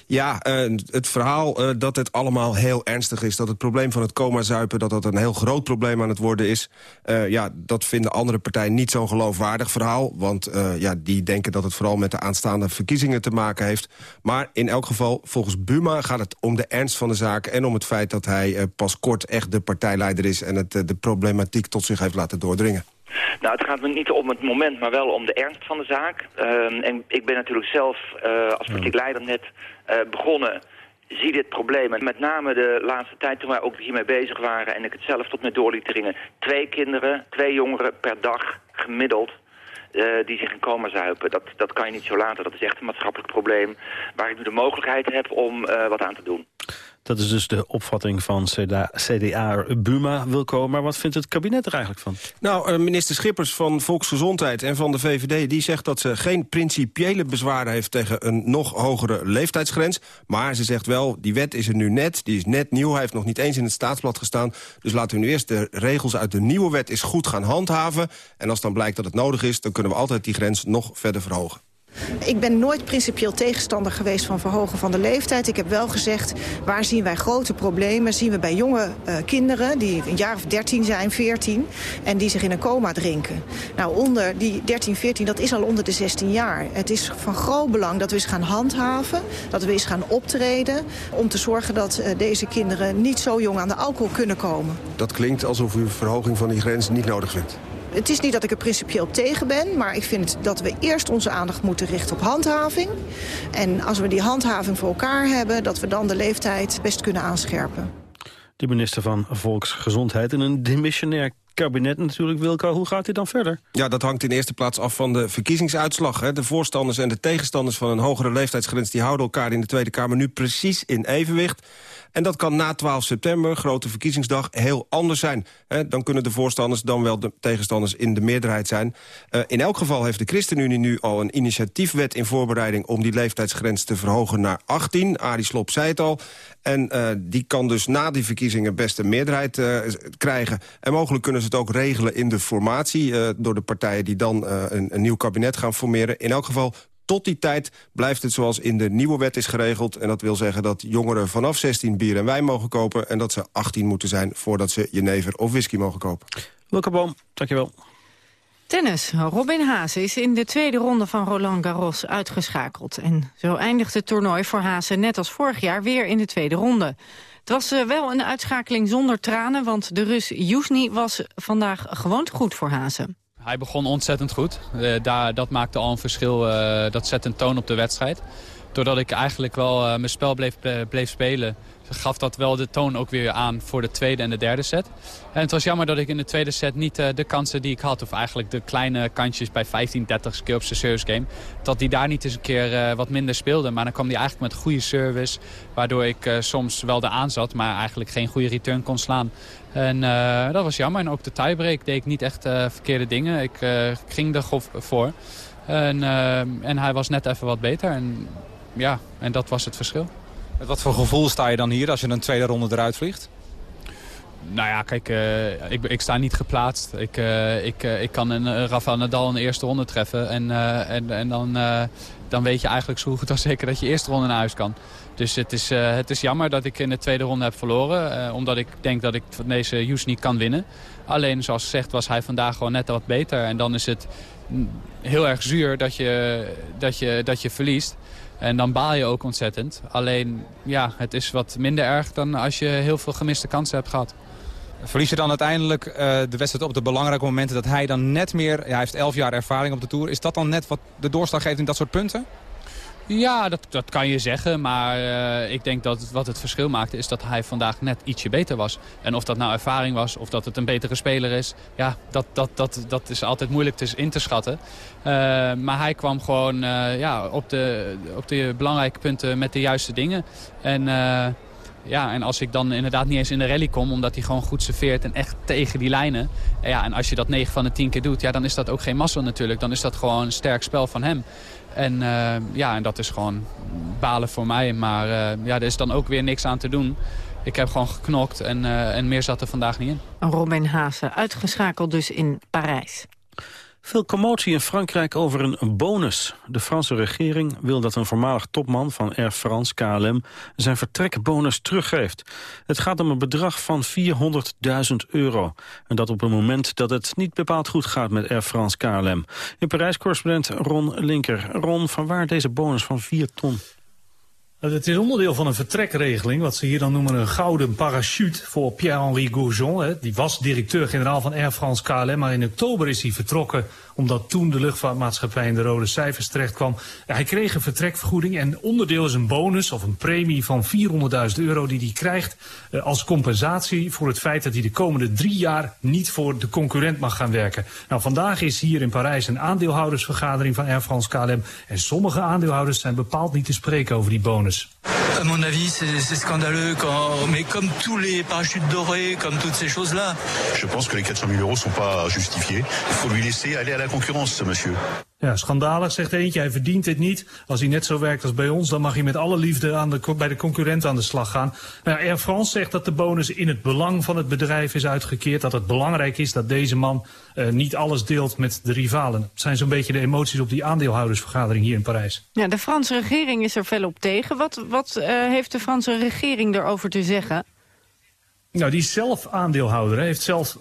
Ja, uh, het verhaal uh, dat het allemaal heel ernstig is... dat het probleem van het coma-zuipen dat dat een heel groot probleem aan het worden is... Uh, ja, dat vinden andere partijen niet zo'n geloofwaardig verhaal. Want ja, die denken dat het vooral met de aanstaande verkiezingen te maken heeft. Maar in elk geval, volgens Buma gaat het om de ernst van de zaak... en om het feit dat hij pas kort echt de partijleider is... en het, de problematiek tot zich heeft laten doordringen. Nou, het gaat me niet om het moment, maar wel om de ernst van de zaak. Uh, en ik ben natuurlijk zelf uh, als politiek leider net uh, begonnen zie dit probleem. En met name de laatste tijd toen wij ook hiermee bezig waren... en ik het zelf tot me door liet dringen. Twee kinderen, twee jongeren per dag gemiddeld... Uh, die zich in coma zuipen. Dat, dat kan je niet zo laten. Dat is echt een maatschappelijk probleem... waar ik nu de mogelijkheid heb om uh, wat aan te doen. Dat is dus de opvatting van CDA, CDA Buma, Wilco. Maar wat vindt het kabinet er eigenlijk van? Nou, minister Schippers van Volksgezondheid en van de VVD... die zegt dat ze geen principiële bezwaren heeft... tegen een nog hogere leeftijdsgrens. Maar ze zegt wel, die wet is er nu net. Die is net nieuw. Hij heeft nog niet eens in het staatsblad gestaan. Dus laten we nu eerst de regels uit de nieuwe wet eens goed gaan handhaven. En als dan blijkt dat het nodig is... dan kunnen we altijd die grens nog verder verhogen. Ik ben nooit principieel tegenstander geweest van verhogen van de leeftijd. Ik heb wel gezegd, waar zien wij grote problemen? Zien we bij jonge uh, kinderen die een jaar of 13 zijn, 14... en die zich in een coma drinken. Nou, onder die 13, 14, dat is al onder de 16 jaar. Het is van groot belang dat we eens gaan handhaven, dat we eens gaan optreden... om te zorgen dat uh, deze kinderen niet zo jong aan de alcohol kunnen komen. Dat klinkt alsof u verhoging van die grens niet nodig vindt. Het is niet dat ik er principieel tegen ben, maar ik vind dat we eerst onze aandacht moeten richten op handhaving. En als we die handhaving voor elkaar hebben, dat we dan de leeftijd best kunnen aanscherpen. De minister van Volksgezondheid in een demissionair kabinet natuurlijk, Wilco. Hoe gaat dit dan verder? Ja, dat hangt in eerste plaats af van de verkiezingsuitslag. Hè. De voorstanders en de tegenstanders van een hogere leeftijdsgrens... die houden elkaar in de Tweede Kamer nu precies in evenwicht. En dat kan na 12 september, grote verkiezingsdag, heel anders zijn. dan kunnen de voorstanders dan wel de tegenstanders in de meerderheid zijn. Uh, in elk geval heeft de ChristenUnie nu al een initiatiefwet in voorbereiding... om die leeftijdsgrens te verhogen naar 18. Arie Slob zei het al. En uh, die kan dus na die verkiezingen best een meerderheid uh, krijgen. En mogelijk kunnen ze het ook regelen in de formatie... door de partijen die dan een nieuw kabinet gaan formeren. In elk geval tot die tijd blijft het zoals in de nieuwe wet is geregeld. En dat wil zeggen dat jongeren vanaf 16 bier en wijn mogen kopen... en dat ze 18 moeten zijn voordat ze jenever of whisky mogen kopen. Welke boom, dankjewel. Tennis. Robin Haase is in de tweede ronde van Roland Garros uitgeschakeld. En zo eindigt het toernooi voor Haase net als vorig jaar weer in de tweede ronde. Het was uh, wel een uitschakeling zonder tranen, want de Rus Jusni was vandaag gewoon goed voor Haase. Hij begon ontzettend goed. Uh, daar, dat maakte al een verschil. Uh, dat zette een toon op de wedstrijd. Doordat ik eigenlijk wel uh, mijn spel bleef, bleef spelen gaf dat wel de toon ook weer aan voor de tweede en de derde set. En het was jammer dat ik in de tweede set niet de kansen die ik had... of eigenlijk de kleine kantjes bij 15, 30 keer op zijn service game... dat die daar niet eens een keer wat minder speelde. Maar dan kwam hij eigenlijk met goede service... waardoor ik soms wel de aanzat, maar eigenlijk geen goede return kon slaan. En dat was jammer. En ook de tiebreak deed ik niet echt verkeerde dingen. Ik ging er voor. En, en hij was net even wat beter. En, ja, en dat was het verschil. Met wat voor gevoel sta je dan hier als je een tweede ronde eruit vliegt? Nou ja, kijk, uh, ik, ik, sta niet geplaatst. Ik, uh, ik, uh, ik kan een Rafael Nadal in de eerste ronde treffen. En, en, en dan, dan weet je eigenlijk zo goed als zeker dat je eerste ronde naar huis kan. Dus het is, het is jammer dat ik in de tweede ronde heb verloren. omdat ik denk dat ik van deze Hughes niet kan winnen. Alleen, zoals gezegd, was hij vandaag gewoon net wat beter. En dan is het heel erg zuur dat je, dat je, dat je verliest. En dan baal je ook ontzettend. Alleen, ja, het is wat minder erg dan als je heel veel gemiste kansen hebt gehad. Verlies je dan uiteindelijk uh, de wedstrijd op de belangrijke momenten... dat hij dan net meer, hij heeft elf jaar ervaring op de Tour... is dat dan net wat de doorslag geeft in dat soort punten? Ja, dat, dat kan je zeggen. Maar uh, ik denk dat wat het verschil maakte is dat hij vandaag net ietsje beter was. En of dat nou ervaring was of dat het een betere speler is... ja, dat, dat, dat, dat is altijd moeilijk te, in te schatten. Uh, maar hij kwam gewoon ja, op, de, op de belangrijke punten met de juiste dingen. En... Ja, en als ik dan inderdaad niet eens in de rally kom... omdat hij gewoon goed serveert en echt tegen die lijnen... Ja, en als je dat 9 van de 10 keer doet... Ja, dan is dat ook geen massa natuurlijk. Dan is dat gewoon een sterk spel van hem. En, uh, ja, en dat is gewoon balen voor mij. Maar uh, ja, er is dan ook weer niks aan te doen. Ik heb gewoon geknokt en, uh, en meer zat er vandaag niet in. Robin Haase, uitgeschakeld dus in Parijs. Veel commotie in Frankrijk over een bonus. De Franse regering wil dat een voormalig topman van Air France KLM zijn vertrekbonus teruggeeft. Het gaat om een bedrag van 400.000 euro. En dat op een moment dat het niet bepaald goed gaat met Air France KLM. In Parijs correspondent Ron Linker. Ron, van waar deze bonus van 4 ton? Het is onderdeel van een vertrekregeling, wat ze hier dan noemen een gouden parachute voor Pierre-Henri Goujon. Die was directeur-generaal van Air France KLM, maar in oktober is hij vertrokken omdat toen de luchtvaartmaatschappij in de rode cijfers terecht kwam. Hij kreeg een vertrekvergoeding en onderdeel is een bonus of een premie van 400.000 euro die hij krijgt eh, als compensatie voor het feit dat hij de komende drie jaar niet voor de concurrent mag gaan werken. Nou, vandaag is hier in Parijs een aandeelhoudersvergadering van Air France KLM en sommige aandeelhouders zijn bepaald niet te spreken over die bonus. À mon avis, c'est scandaleux, quand, mais comme tous les parachutes dorés, comme toutes ces choses-là. Je pense que les 400 000 euros sont pas justifiés. Il faut lui laisser aller à la concurrence, monsieur. Ja, schandalig, zegt eentje. Hij verdient dit niet. Als hij net zo werkt als bij ons, dan mag hij met alle liefde aan de, bij de concurrent aan de slag gaan. Nou, Air France zegt dat de bonus in het belang van het bedrijf is uitgekeerd. Dat het belangrijk is dat deze man uh, niet alles deelt met de rivalen. Het zijn zo'n beetje de emoties op die aandeelhoudersvergadering hier in Parijs. Ja, de Franse regering is er fel op tegen. Wat, wat uh, heeft de Franse regering erover te zeggen? Nou, die zelf aandeelhouder. Heeft zelf 15%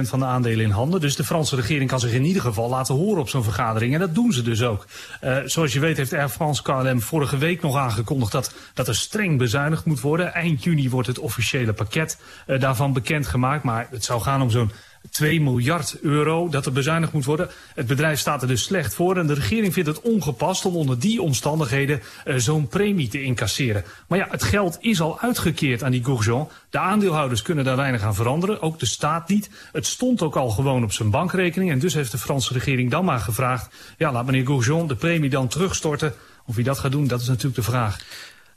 van de aandelen in handen. Dus de Franse regering kan zich in ieder geval laten horen op zo'n vergadering. En dat doen ze dus ook. Uh, zoals je weet heeft Air France KLM vorige week nog aangekondigd... dat, dat er streng bezuinigd moet worden. Eind juni wordt het officiële pakket uh, daarvan bekendgemaakt. Maar het zou gaan om zo'n 2 miljard euro dat er bezuinigd moet worden. Het bedrijf staat er dus slecht voor en de regering vindt het ongepast om onder die omstandigheden uh, zo'n premie te incasseren. Maar ja, het geld is al uitgekeerd aan die Gourjon. De aandeelhouders kunnen daar weinig aan veranderen, ook de staat niet. Het stond ook al gewoon op zijn bankrekening en dus heeft de Franse regering dan maar gevraagd... ja, laat meneer Gourjon de premie dan terugstorten. Of hij dat gaat doen, dat is natuurlijk de vraag.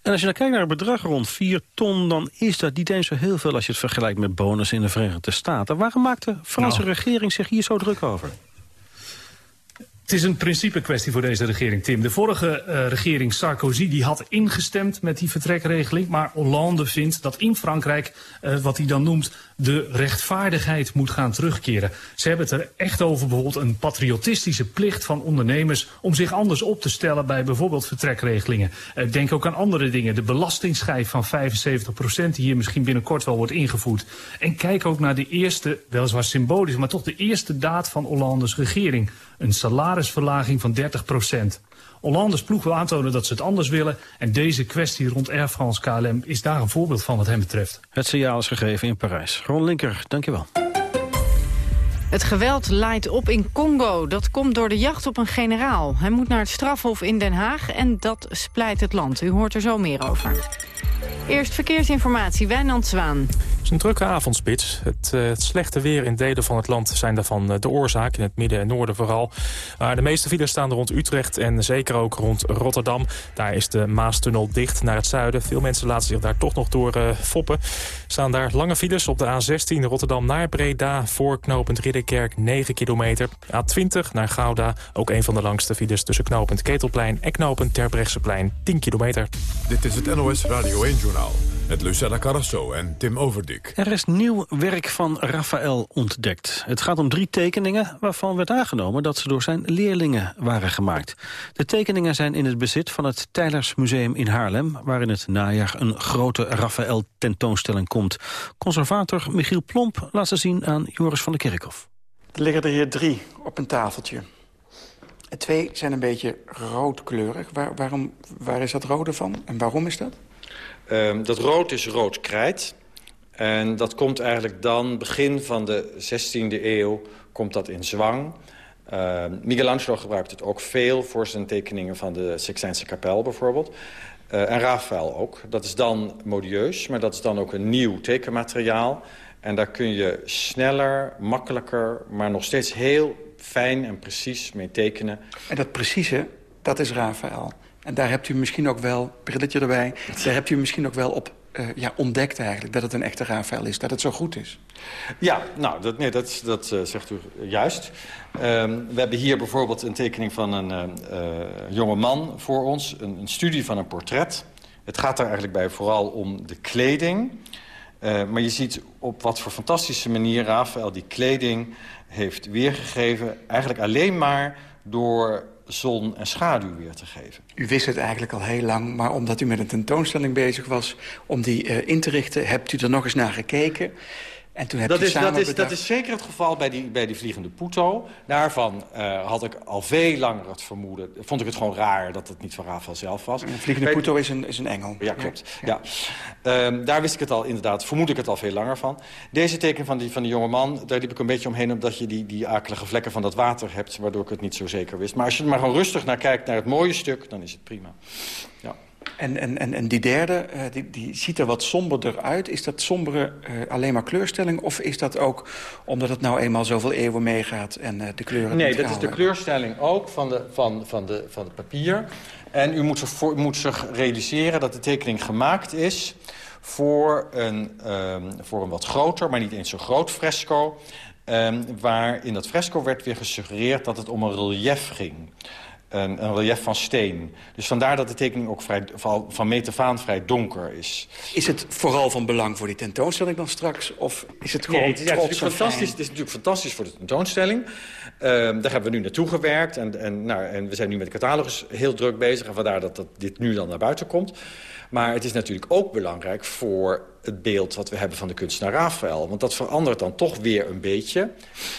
En als je dan kijkt naar het bedrag rond 4 ton... dan is dat niet eens zo heel veel als je het vergelijkt met bonus in de Verenigde Staten. Waarom maakt de Franse nou. regering zich hier zo druk over? Het is een principe kwestie voor deze regering, Tim. De vorige uh, regering Sarkozy die had ingestemd met die vertrekregeling. Maar Hollande vindt dat in Frankrijk, uh, wat hij dan noemt, de rechtvaardigheid moet gaan terugkeren. Ze hebben het er echt over bijvoorbeeld een patriotistische plicht van ondernemers om zich anders op te stellen bij bijvoorbeeld vertrekregelingen. Uh, denk ook aan andere dingen. De belastingsschijf van 75 procent die hier misschien binnenkort wel wordt ingevoerd. En kijk ook naar de eerste, weliswaar symbolisch, maar toch de eerste daad van Hollandes regering. Een salarisverlaging van 30 procent. Hollanders ploeg wil aantonen dat ze het anders willen. En deze kwestie rond Air France KLM is daar een voorbeeld van wat hem betreft. Het signaal is gegeven in Parijs. Ron Linker, dankjewel. Het geweld leidt op in Congo. Dat komt door de jacht op een generaal. Hij moet naar het strafhof in Den Haag en dat splijt het land. U hoort er zo meer over. Eerst verkeersinformatie, Wijnand Zwaan. Is een drukke avondspits. Het, uh, het, slechte weer in delen van het land zijn daarvan uh, de oorzaak. In het midden en noorden vooral. Maar de meeste files staan rond Utrecht en zeker ook rond Rotterdam. Daar is de Maastunnel dicht naar het zuiden. Veel mensen laten zich daar toch nog door uh, foppen. Staan daar lange files op de A16 Rotterdam naar Breda... voor knooppunt Ridderkerk 9 kilometer. A20 naar Gouda, ook een van de langste files... tussen knooppunt Ketelplein en knooppunt Terbrechtseplein 10 kilometer. Dit is het NOS Radio 1-journaal met Lucella Carrasso en Tim Er is nieuw werk van Raphaël ontdekt. Het gaat om drie tekeningen waarvan werd aangenomen dat ze door zijn leerlingen waren gemaakt. De tekeningen zijn in het bezit van het Teylers Museum in Haarlem... waar in het najaar een grote Raphaël tentoonstelling komt. Conservator Michiel Plomp laat ze zien aan Joris van der Kerkhof. Er liggen er hier drie op een tafeltje. Twee zijn een beetje roodkleurig. Waar, waarom, waar is dat rode van en waarom is dat? Um, dat rood is rood krijt. En dat komt eigenlijk dan, begin van de 16e eeuw, komt dat in zwang. Uh, Michelangelo gebruikt het ook veel voor zijn tekeningen van de Sixtijnse kapel bijvoorbeeld. Uh, en Raphaël ook. Dat is dan modieus, maar dat is dan ook een nieuw tekenmateriaal. En daar kun je sneller, makkelijker, maar nog steeds heel fijn en precies mee tekenen. En dat precieze, dat is Raphaël. En daar hebt u misschien ook wel, brilletje erbij... daar hebt u misschien ook wel op uh, ja, ontdekt eigenlijk... dat het een echte Raphaël is, dat het zo goed is. Ja, nou, dat, nee, dat, dat uh, zegt u juist. Um, we hebben hier bijvoorbeeld een tekening van een uh, jonge man voor ons. Een, een, studie van een portret. Het gaat er eigenlijk bij vooral om de kleding. maar je ziet op wat voor fantastische manier Raphaël die kleding heeft weergegeven. Eigenlijk alleen maar door zon en schaduw weer te geven. U wist het eigenlijk al heel lang, maar omdat u met een tentoonstelling bezig was... om die uh, in te richten, hebt u er nog eens naar gekeken... En toen heb dat, je is, samen dat, is, bedacht... dat is zeker het geval bij die, bij die vliegende Puto. Daarvan uh, had ik al veel langer het vermoeden... vond ik het gewoon raar dat het niet van Rafael zelf was. Een vliegende Puto is een, is een engel. Ja, klopt. Ja. ja. Um, daar wist ik het al inderdaad, vermoed ik het al veel langer van. Deze teken van die, van die jonge man, daar liep ik een beetje omheen... omdat je die, die akelige vlekken van dat water hebt... waardoor ik het niet zo zeker wist. Maar als je er maar gewoon rustig naar kijkt, naar het mooie stuk... dan is het prima. Ja. En, en, en, en die derde, uh, die, die ziet er wat somberder uit. Is dat sombere uh, alleen maar kleurstelling? Of is dat ook omdat het nou eenmaal zoveel eeuwen meegaat en uh, de kleuren Nee, dat is de kleurstelling ook van, de, van, van, de, van het papier. En u moet, zich voor, moet zich realiseren dat de tekening gemaakt is... voor een, um, voor een wat groter, maar niet eens zo groot fresco... Um, waar in dat fresco werd weer gesuggereerd dat het om een relief ging een, een, relief van steen. Dus vandaar dat de tekening ook vrij, van meet af aan vrij donker is. Is het vooral van belang voor die tentoonstelling dan straks? Of is het gewoon nee, het, is, ja, het, is fantastisch, het is natuurlijk fantastisch voor de tentoonstelling. Uh, daar hebben we nu naartoe gewerkt. En, en, nou, en we zijn nu met de catalogus heel druk bezig. En vandaar dat, dat dit nu dan naar buiten komt. Maar het is natuurlijk ook belangrijk voor het beeld wat we hebben van de kunstenaar Rafael. Want dat verandert dan toch weer een beetje.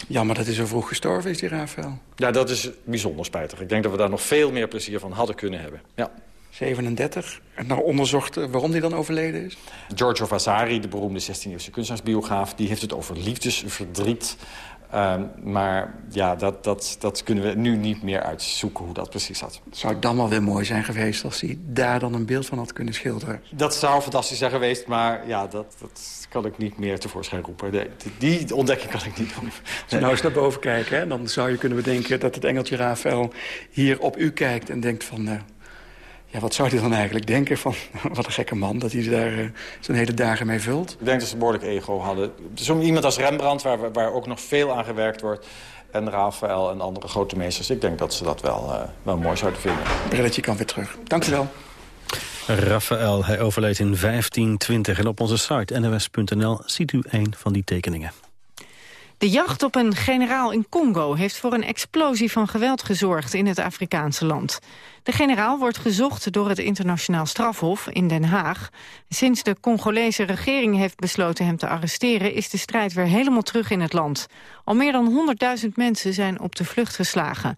Ja, maar dat is zo vroeg gestorven, is die Rafael. Ja, dat is bijzonder spijtig. Ik denk dat we daar nog veel meer plezier van hadden kunnen hebben. Ja. 37. En nou onderzocht waarom hij dan overleden is? Giorgio Vasari, de beroemde 16e-eeuwse kunstenaarsbiograaf... die heeft het over liefdesverdriet. Um, maar ja, dat, dat, dat kunnen we nu niet meer uitzoeken hoe dat precies zat. Zou het dan wel weer mooi zijn geweest als hij daar dan een beeld van had kunnen schilderen? Dat zou fantastisch zijn geweest, maar ja, dat, dat kan ik niet meer tevoorschijn roepen. Die, die ontdekking kan ik niet doen. Als we nou eens naar boven kijken, hè, dan zou je kunnen bedenken... dat het engeltje Rafael hier op u kijkt en denkt van... Uh, ja, wat zou hij dan eigenlijk denken van... wat een gekke man, dat hij daar uh, zijn hele dagen mee vult? Ik denk dat ze een behoorlijk ego hadden. Zo'n iemand als Rembrandt, waar, waar ook nog veel aan gewerkt wordt... en Rafael en andere grote meesters. Ik denk dat ze dat wel, uh, wel mooi zouden vinden. Brilletje kan weer terug. Dank u wel. Raphaël, hij overleed in 1520 en op onze site nws.nl ziet u een van die tekeningen. De jacht op een generaal in Congo heeft voor een explosie van geweld gezorgd in het Afrikaanse land. De generaal wordt gezocht door het internationaal strafhof in Den Haag. Sinds de Congolese regering heeft besloten hem te arresteren is de strijd weer helemaal terug in het land. Al meer dan 100.000 mensen zijn op de vlucht geslagen.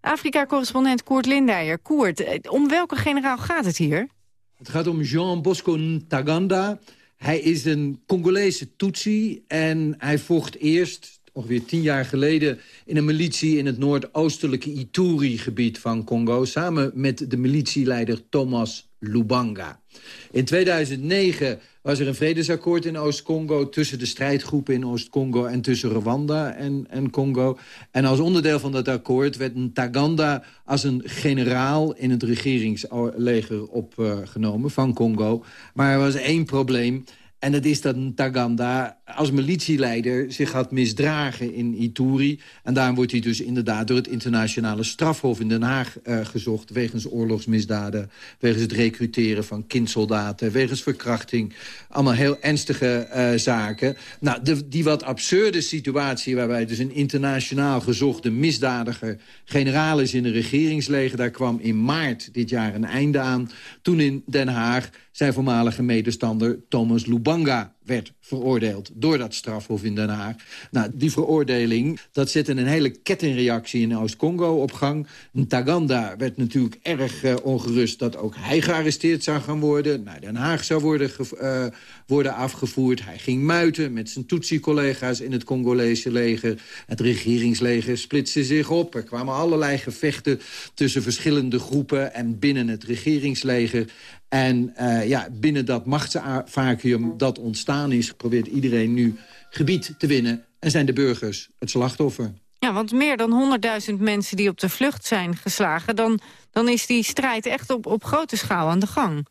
Afrika-correspondent Koert Lindijer. Koert, om welke generaal gaat het hier? Het gaat om Jean Bosco Ntaganda. Hij is een Congolese Tutsi en hij vocht eerst, ongeveer tien jaar geleden... in een militie in het noordoostelijke Ituri-gebied van Congo... samen met de militieleider Thomas Lubanga. In 2009 was er een vredesakkoord in Oost-Congo... tussen de strijdgroepen in Oost-Congo en tussen Rwanda en, en Congo. En als onderdeel van dat akkoord werd een Taganda als een generaal... in het regeringsleger opgenomen van Congo. Maar er was één probleem. En dat is dat Taganda als militieleider zich had misdragen in Ituri. En daarom wordt hij dus inderdaad door het internationale strafhof in Den Haag uh, gezocht... wegens oorlogsmisdaden, wegens het recruteren van kindsoldaten... wegens verkrachting, allemaal heel ernstige uh, zaken. Nou, de, die wat absurde situatie waarbij dus een internationaal gezochte misdadiger... generaal is in een regeringsleger, daar kwam in maart dit jaar een einde aan. Toen in Den Haag zijn voormalige medestander Thomas Lubanga werd veroordeeld door dat strafhof in Den Haag. Nou, die veroordeling, dat zette een hele kettingreactie in Oost-Congo op gang. Ntaganda werd natuurlijk erg uh, ongerust dat ook hij gearresteerd zou gaan worden. Naar Den Haag zou worden, uh, worden afgevoerd. Hij ging muiten met zijn Tutsi-collega's in het Congolese leger. Het regeringsleger splitste zich op. Er kwamen allerlei gevechten tussen verschillende groepen en binnen het regeringsleger. En uh, ja, binnen dat machtsvacuum dat is... probeert iedereen nu gebied te winnen. En zijn de burgers het slachtoffer. Ja, want meer dan 100.000 mensen die op de vlucht zijn geslagen... dan, dan is die strijd echt op, op grote schaal aan de gang.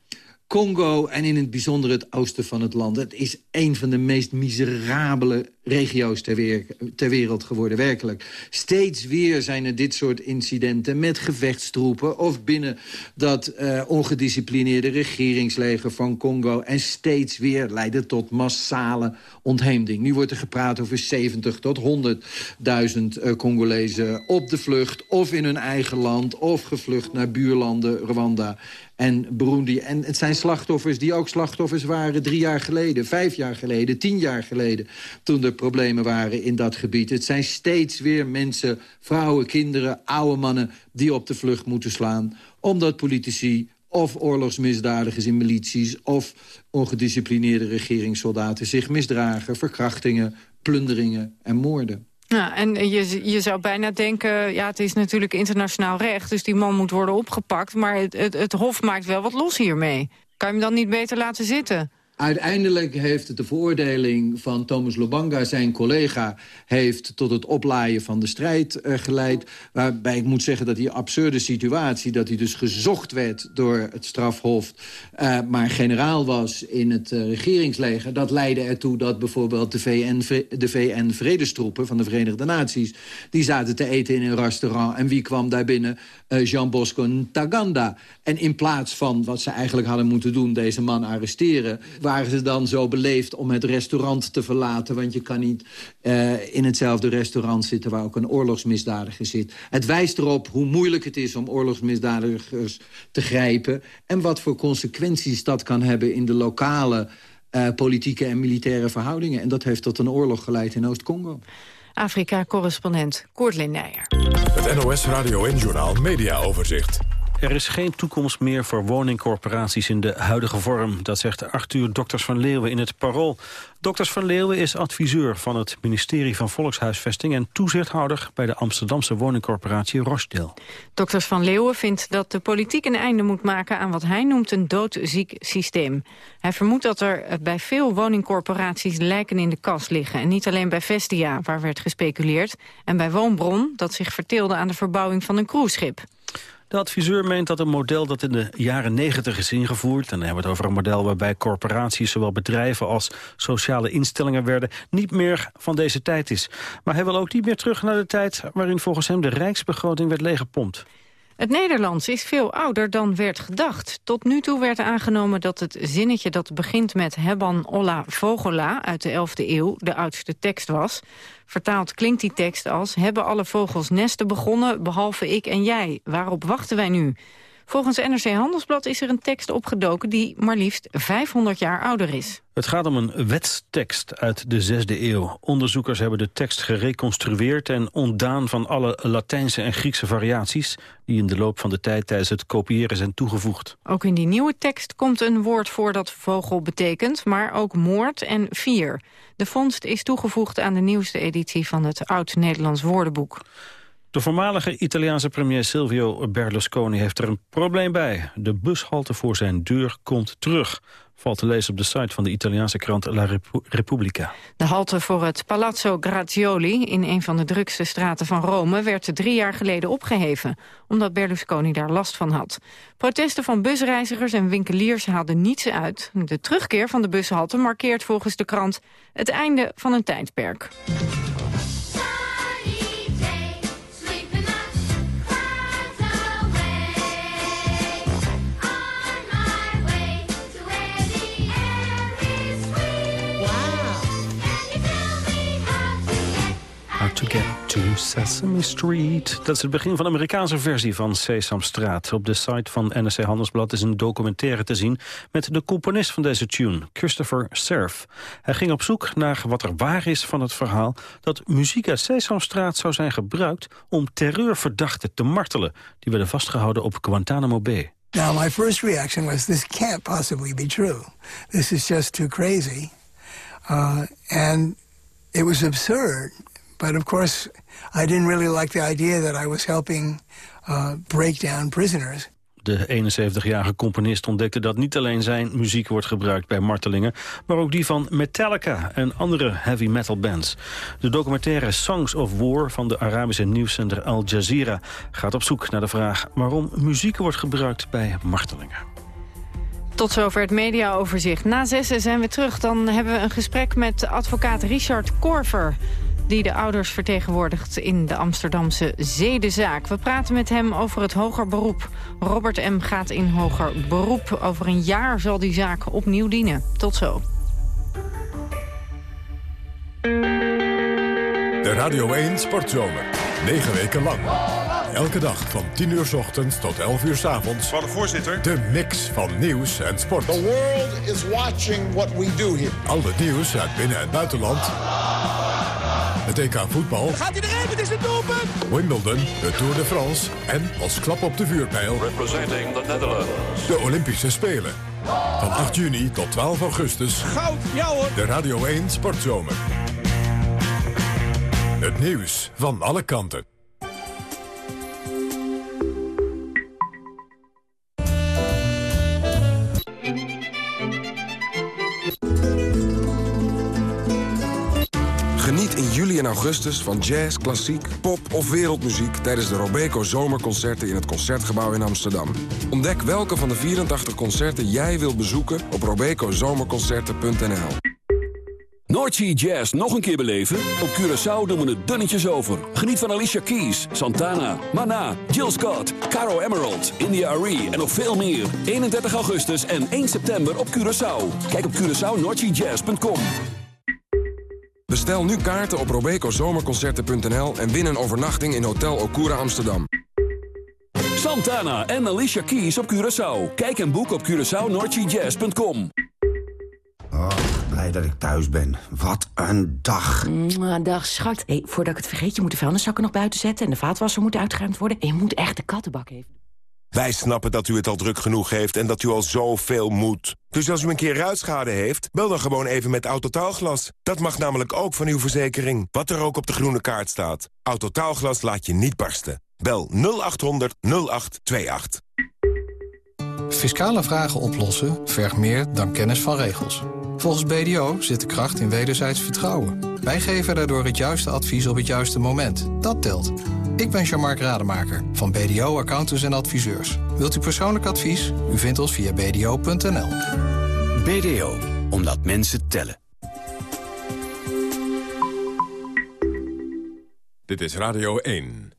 Congo en in het bijzonder het oosten van het land. Het is een van de meest miserabele regio's ter, wereld geworden, werkelijk. Steeds weer zijn er dit soort incidenten met gevechtstroepen... of binnen dat uh, ongedisciplineerde regeringsleger van Congo. En steeds weer leiden tot massale ontheemding. Nu wordt er gepraat over 70 tot 100.000 uh, Congolezen op de vlucht... of in hun eigen land, of gevlucht naar buurlanden, Rwanda en Burundi. En het zijn slachtoffers die ook slachtoffers waren drie jaar geleden... vijf jaar geleden, tien jaar geleden, toen er problemen waren in dat gebied. Het zijn steeds weer mensen, vrouwen, kinderen, oude mannen... die op de vlucht moeten slaan, omdat politici of oorlogsmisdadigers in milities... of ongedisciplineerde regeringssoldaten zich misdragen... verkrachtingen, plunderingen en moorden. Ja, en je, je zou bijna denken, ja, het is natuurlijk internationaal recht... dus die man moet worden opgepakt, maar het, het, het Hof maakt wel wat los hiermee. Kan je hem dan niet beter laten zitten? Uiteindelijk heeft de veroordeling van Thomas Lobanga, zijn collega... heeft tot het oplaaien van de strijd uh, geleid. Waarbij ik moet zeggen dat die absurde situatie... dat hij dus gezocht werd door het strafhof... Uh, maar generaal was in het uh, regeringsleger... dat leidde ertoe dat bijvoorbeeld de VN, de VN-vredestroepen van de Verenigde Naties... die zaten te eten in een restaurant. En wie kwam daar binnen? Jean Bosco Ntaganda. En in plaats van wat ze eigenlijk hadden moeten doen... deze man arresteren waren ze dan zo beleefd om het restaurant te verlaten. Want je kan niet uh, in hetzelfde restaurant zitten waar ook een oorlogsmisdadiger zit. Het wijst erop hoe moeilijk het is om oorlogsmisdadigers te grijpen. En wat voor consequenties dat kan hebben in de lokale uh, politieke en militaire verhoudingen. En dat heeft tot een oorlog geleid in Oost-Congo. Afrika-correspondent Koert Lindijer. Het NOS Radio en Journaal Media Overzicht. Er is geen toekomst meer voor woningcorporaties in de huidige vorm. Dat zegt Arthur Dokters van Leeuwen in het Parool. Dokters van Leeuwen is adviseur van het ministerie van Volkshuisvesting... en toezichthouder bij de Amsterdamse woningcorporatie Rochdale. Dokters van Leeuwen vindt dat de politiek een einde moet maken... aan wat hij noemt een doodziek systeem. Hij vermoedt dat er bij veel woningcorporaties lijken in de kast liggen... en niet alleen bij Vestia, waar werd gespeculeerd... en bij Woonbron, dat zich verteelde aan de verbouwing van een cruiseschip. De adviseur meent dat een model dat in de jaren 90 is ingevoerd... en dan hebben we het over een model waarbij corporaties... zowel bedrijven als sociale instellingen werden... niet meer van deze tijd is. Maar hij wil ook niet meer terug naar de tijd... waarin volgens hem de rijksbegroting werd leeggepompt. Het Nederlands is veel ouder dan werd gedacht. Tot nu toe werd aangenomen dat het zinnetje dat begint met Hebban Olla Vogela uit de 11e eeuw de oudste tekst was. Vertaald klinkt die tekst als hebben alle vogels nesten begonnen behalve ik en jij. Waarop wachten wij nu? Volgens NRC Handelsblad is er een tekst opgedoken die maar liefst 500 jaar ouder is. Het gaat om een wetstekst uit de 6e eeuw. Onderzoekers hebben de tekst gereconstrueerd en ontdaan van alle Latijnse en Griekse variaties... die in de loop van de tijd tijdens het kopiëren zijn toegevoegd. Ook in die nieuwe tekst komt een woord voor dat vogel betekent... maar ook moord en vier. De vondst is toegevoegd aan de nieuwste editie van het Oud-Nederlands Woordenboek. De voormalige Italiaanse premier Silvio Berlusconi heeft er een probleem bij. De bushalte voor zijn deur komt terug. Valt te lezen op de site van de Italiaanse krant La Repubblica. De halte voor het Palazzo Grazioli in een van de drukste straten van Rome... werd drie jaar geleden opgeheven, omdat Berlusconi daar last van had. Protesten van busreizigers en winkeliers haalden niets uit. De terugkeer van de bushalte markeert volgens de krant het einde van een tijdperk. To Sesame Street. Dat is het begin van de Amerikaanse versie van Sesamstraat. Op de site van NRC Handelsblad is een documentaire te zien... met de componist van deze tune, Christopher Serf. Hij ging op zoek naar wat er waar is van het verhaal... dat muziek uit Sesamstraat zou zijn gebruikt om terreurverdachten te martelen... die werden vastgehouden op Guantanamo Bay. Now, my first reaction was, this can't possibly be true. This is just too crazy. Uh, and it was absurd. But of course, I didn't really like the idea that I was helping uh, break down prisoners. De 71-jarige componist ontdekte dat niet alleen zijn muziek wordt gebruikt bij martelingen, maar ook die van Metallica en andere heavy metal bands. De documentaire Songs of War van de Arabische nieuwszender Al Jazeera gaat op zoek naar de vraag waarom muziek wordt gebruikt bij martelingen. Tot zover het mediaoverzicht. Na zessen zijn we terug. Dan hebben we een gesprek met advocaat Richard Korver die de ouders vertegenwoordigt in de Amsterdamse zedenzaak. We praten met hem over het hoger beroep. Robert M. gaat in hoger beroep. Over een jaar zal die zaak opnieuw dienen. Tot zo. De Radio 1 Sportzomer. Negen weken lang. Elke dag van 10 uur s ochtends tot 11 uur s avonds. Van de voorzitter. De mix van nieuws en sport. The world is watching what we do here. Al het nieuws uit binnen- en buitenland. Het EK voetbal. Gaat hij erin? Het is een doelpunt! Wimbledon, de Tour de France en als klap op de vuurpijl... Representing the Netherlands. De Olympische Spelen. Van 8 juni tot 12 augustus. Goud, ja hoor! De Radio 1 Sportzomer. Het nieuws van alle kanten. Juli en augustus van jazz, klassiek, pop of wereldmuziek... tijdens de Robeco Zomerconcerten in het Concertgebouw in Amsterdam. Ontdek welke van de 84 concerten jij wilt bezoeken op robecozomerconcerten.nl. Noordsea Jazz nog een keer beleven? Op Curaçao doen we het dunnetjes over. Geniet van Alicia Keys, Santana, Mana, Jill Scott, Caro Emerald, India Arie en nog veel meer. 31 augustus en 1 september op Curaçao. Kijk op CuraçaoNoordseaJazz.com. Bestel nu kaarten op robecozomerconcerten.nl en win een overnachting in Hotel Okura Amsterdam. Santana en Alicia Keys op Curaçao. Kijk en boek op CuraçaoNoordseaJazz.com. Oh, blij dat ik thuis ben. Wat een dag. Mwah, dag, schat. Hey, voordat ik het vergeet, je moet de vuilniszakken nog buiten zetten... en de vaatwasser moet uitgeruimd worden. En je moet echt de kattenbak even... Wij snappen dat u het al druk genoeg heeft en dat u al zoveel moet. Dus als u een keer ruitschade heeft, bel dan gewoon even met Autotaalglas. Dat mag namelijk ook van uw verzekering, wat er ook op de groene kaart staat. Autotaalglas laat je niet barsten. Bel 0800 0828. Fiscale vragen oplossen vergt meer dan kennis van regels. Volgens BDO zit de kracht in wederzijds vertrouwen. Wij geven daardoor het juiste advies op het juiste moment. Dat telt. Ik ben Jean-Marc Rademaker van BDO Accountants en Adviseurs. Wilt u persoonlijk advies? U vindt ons via bdo.nl. BDO, omdat mensen tellen. Dit is Radio 1.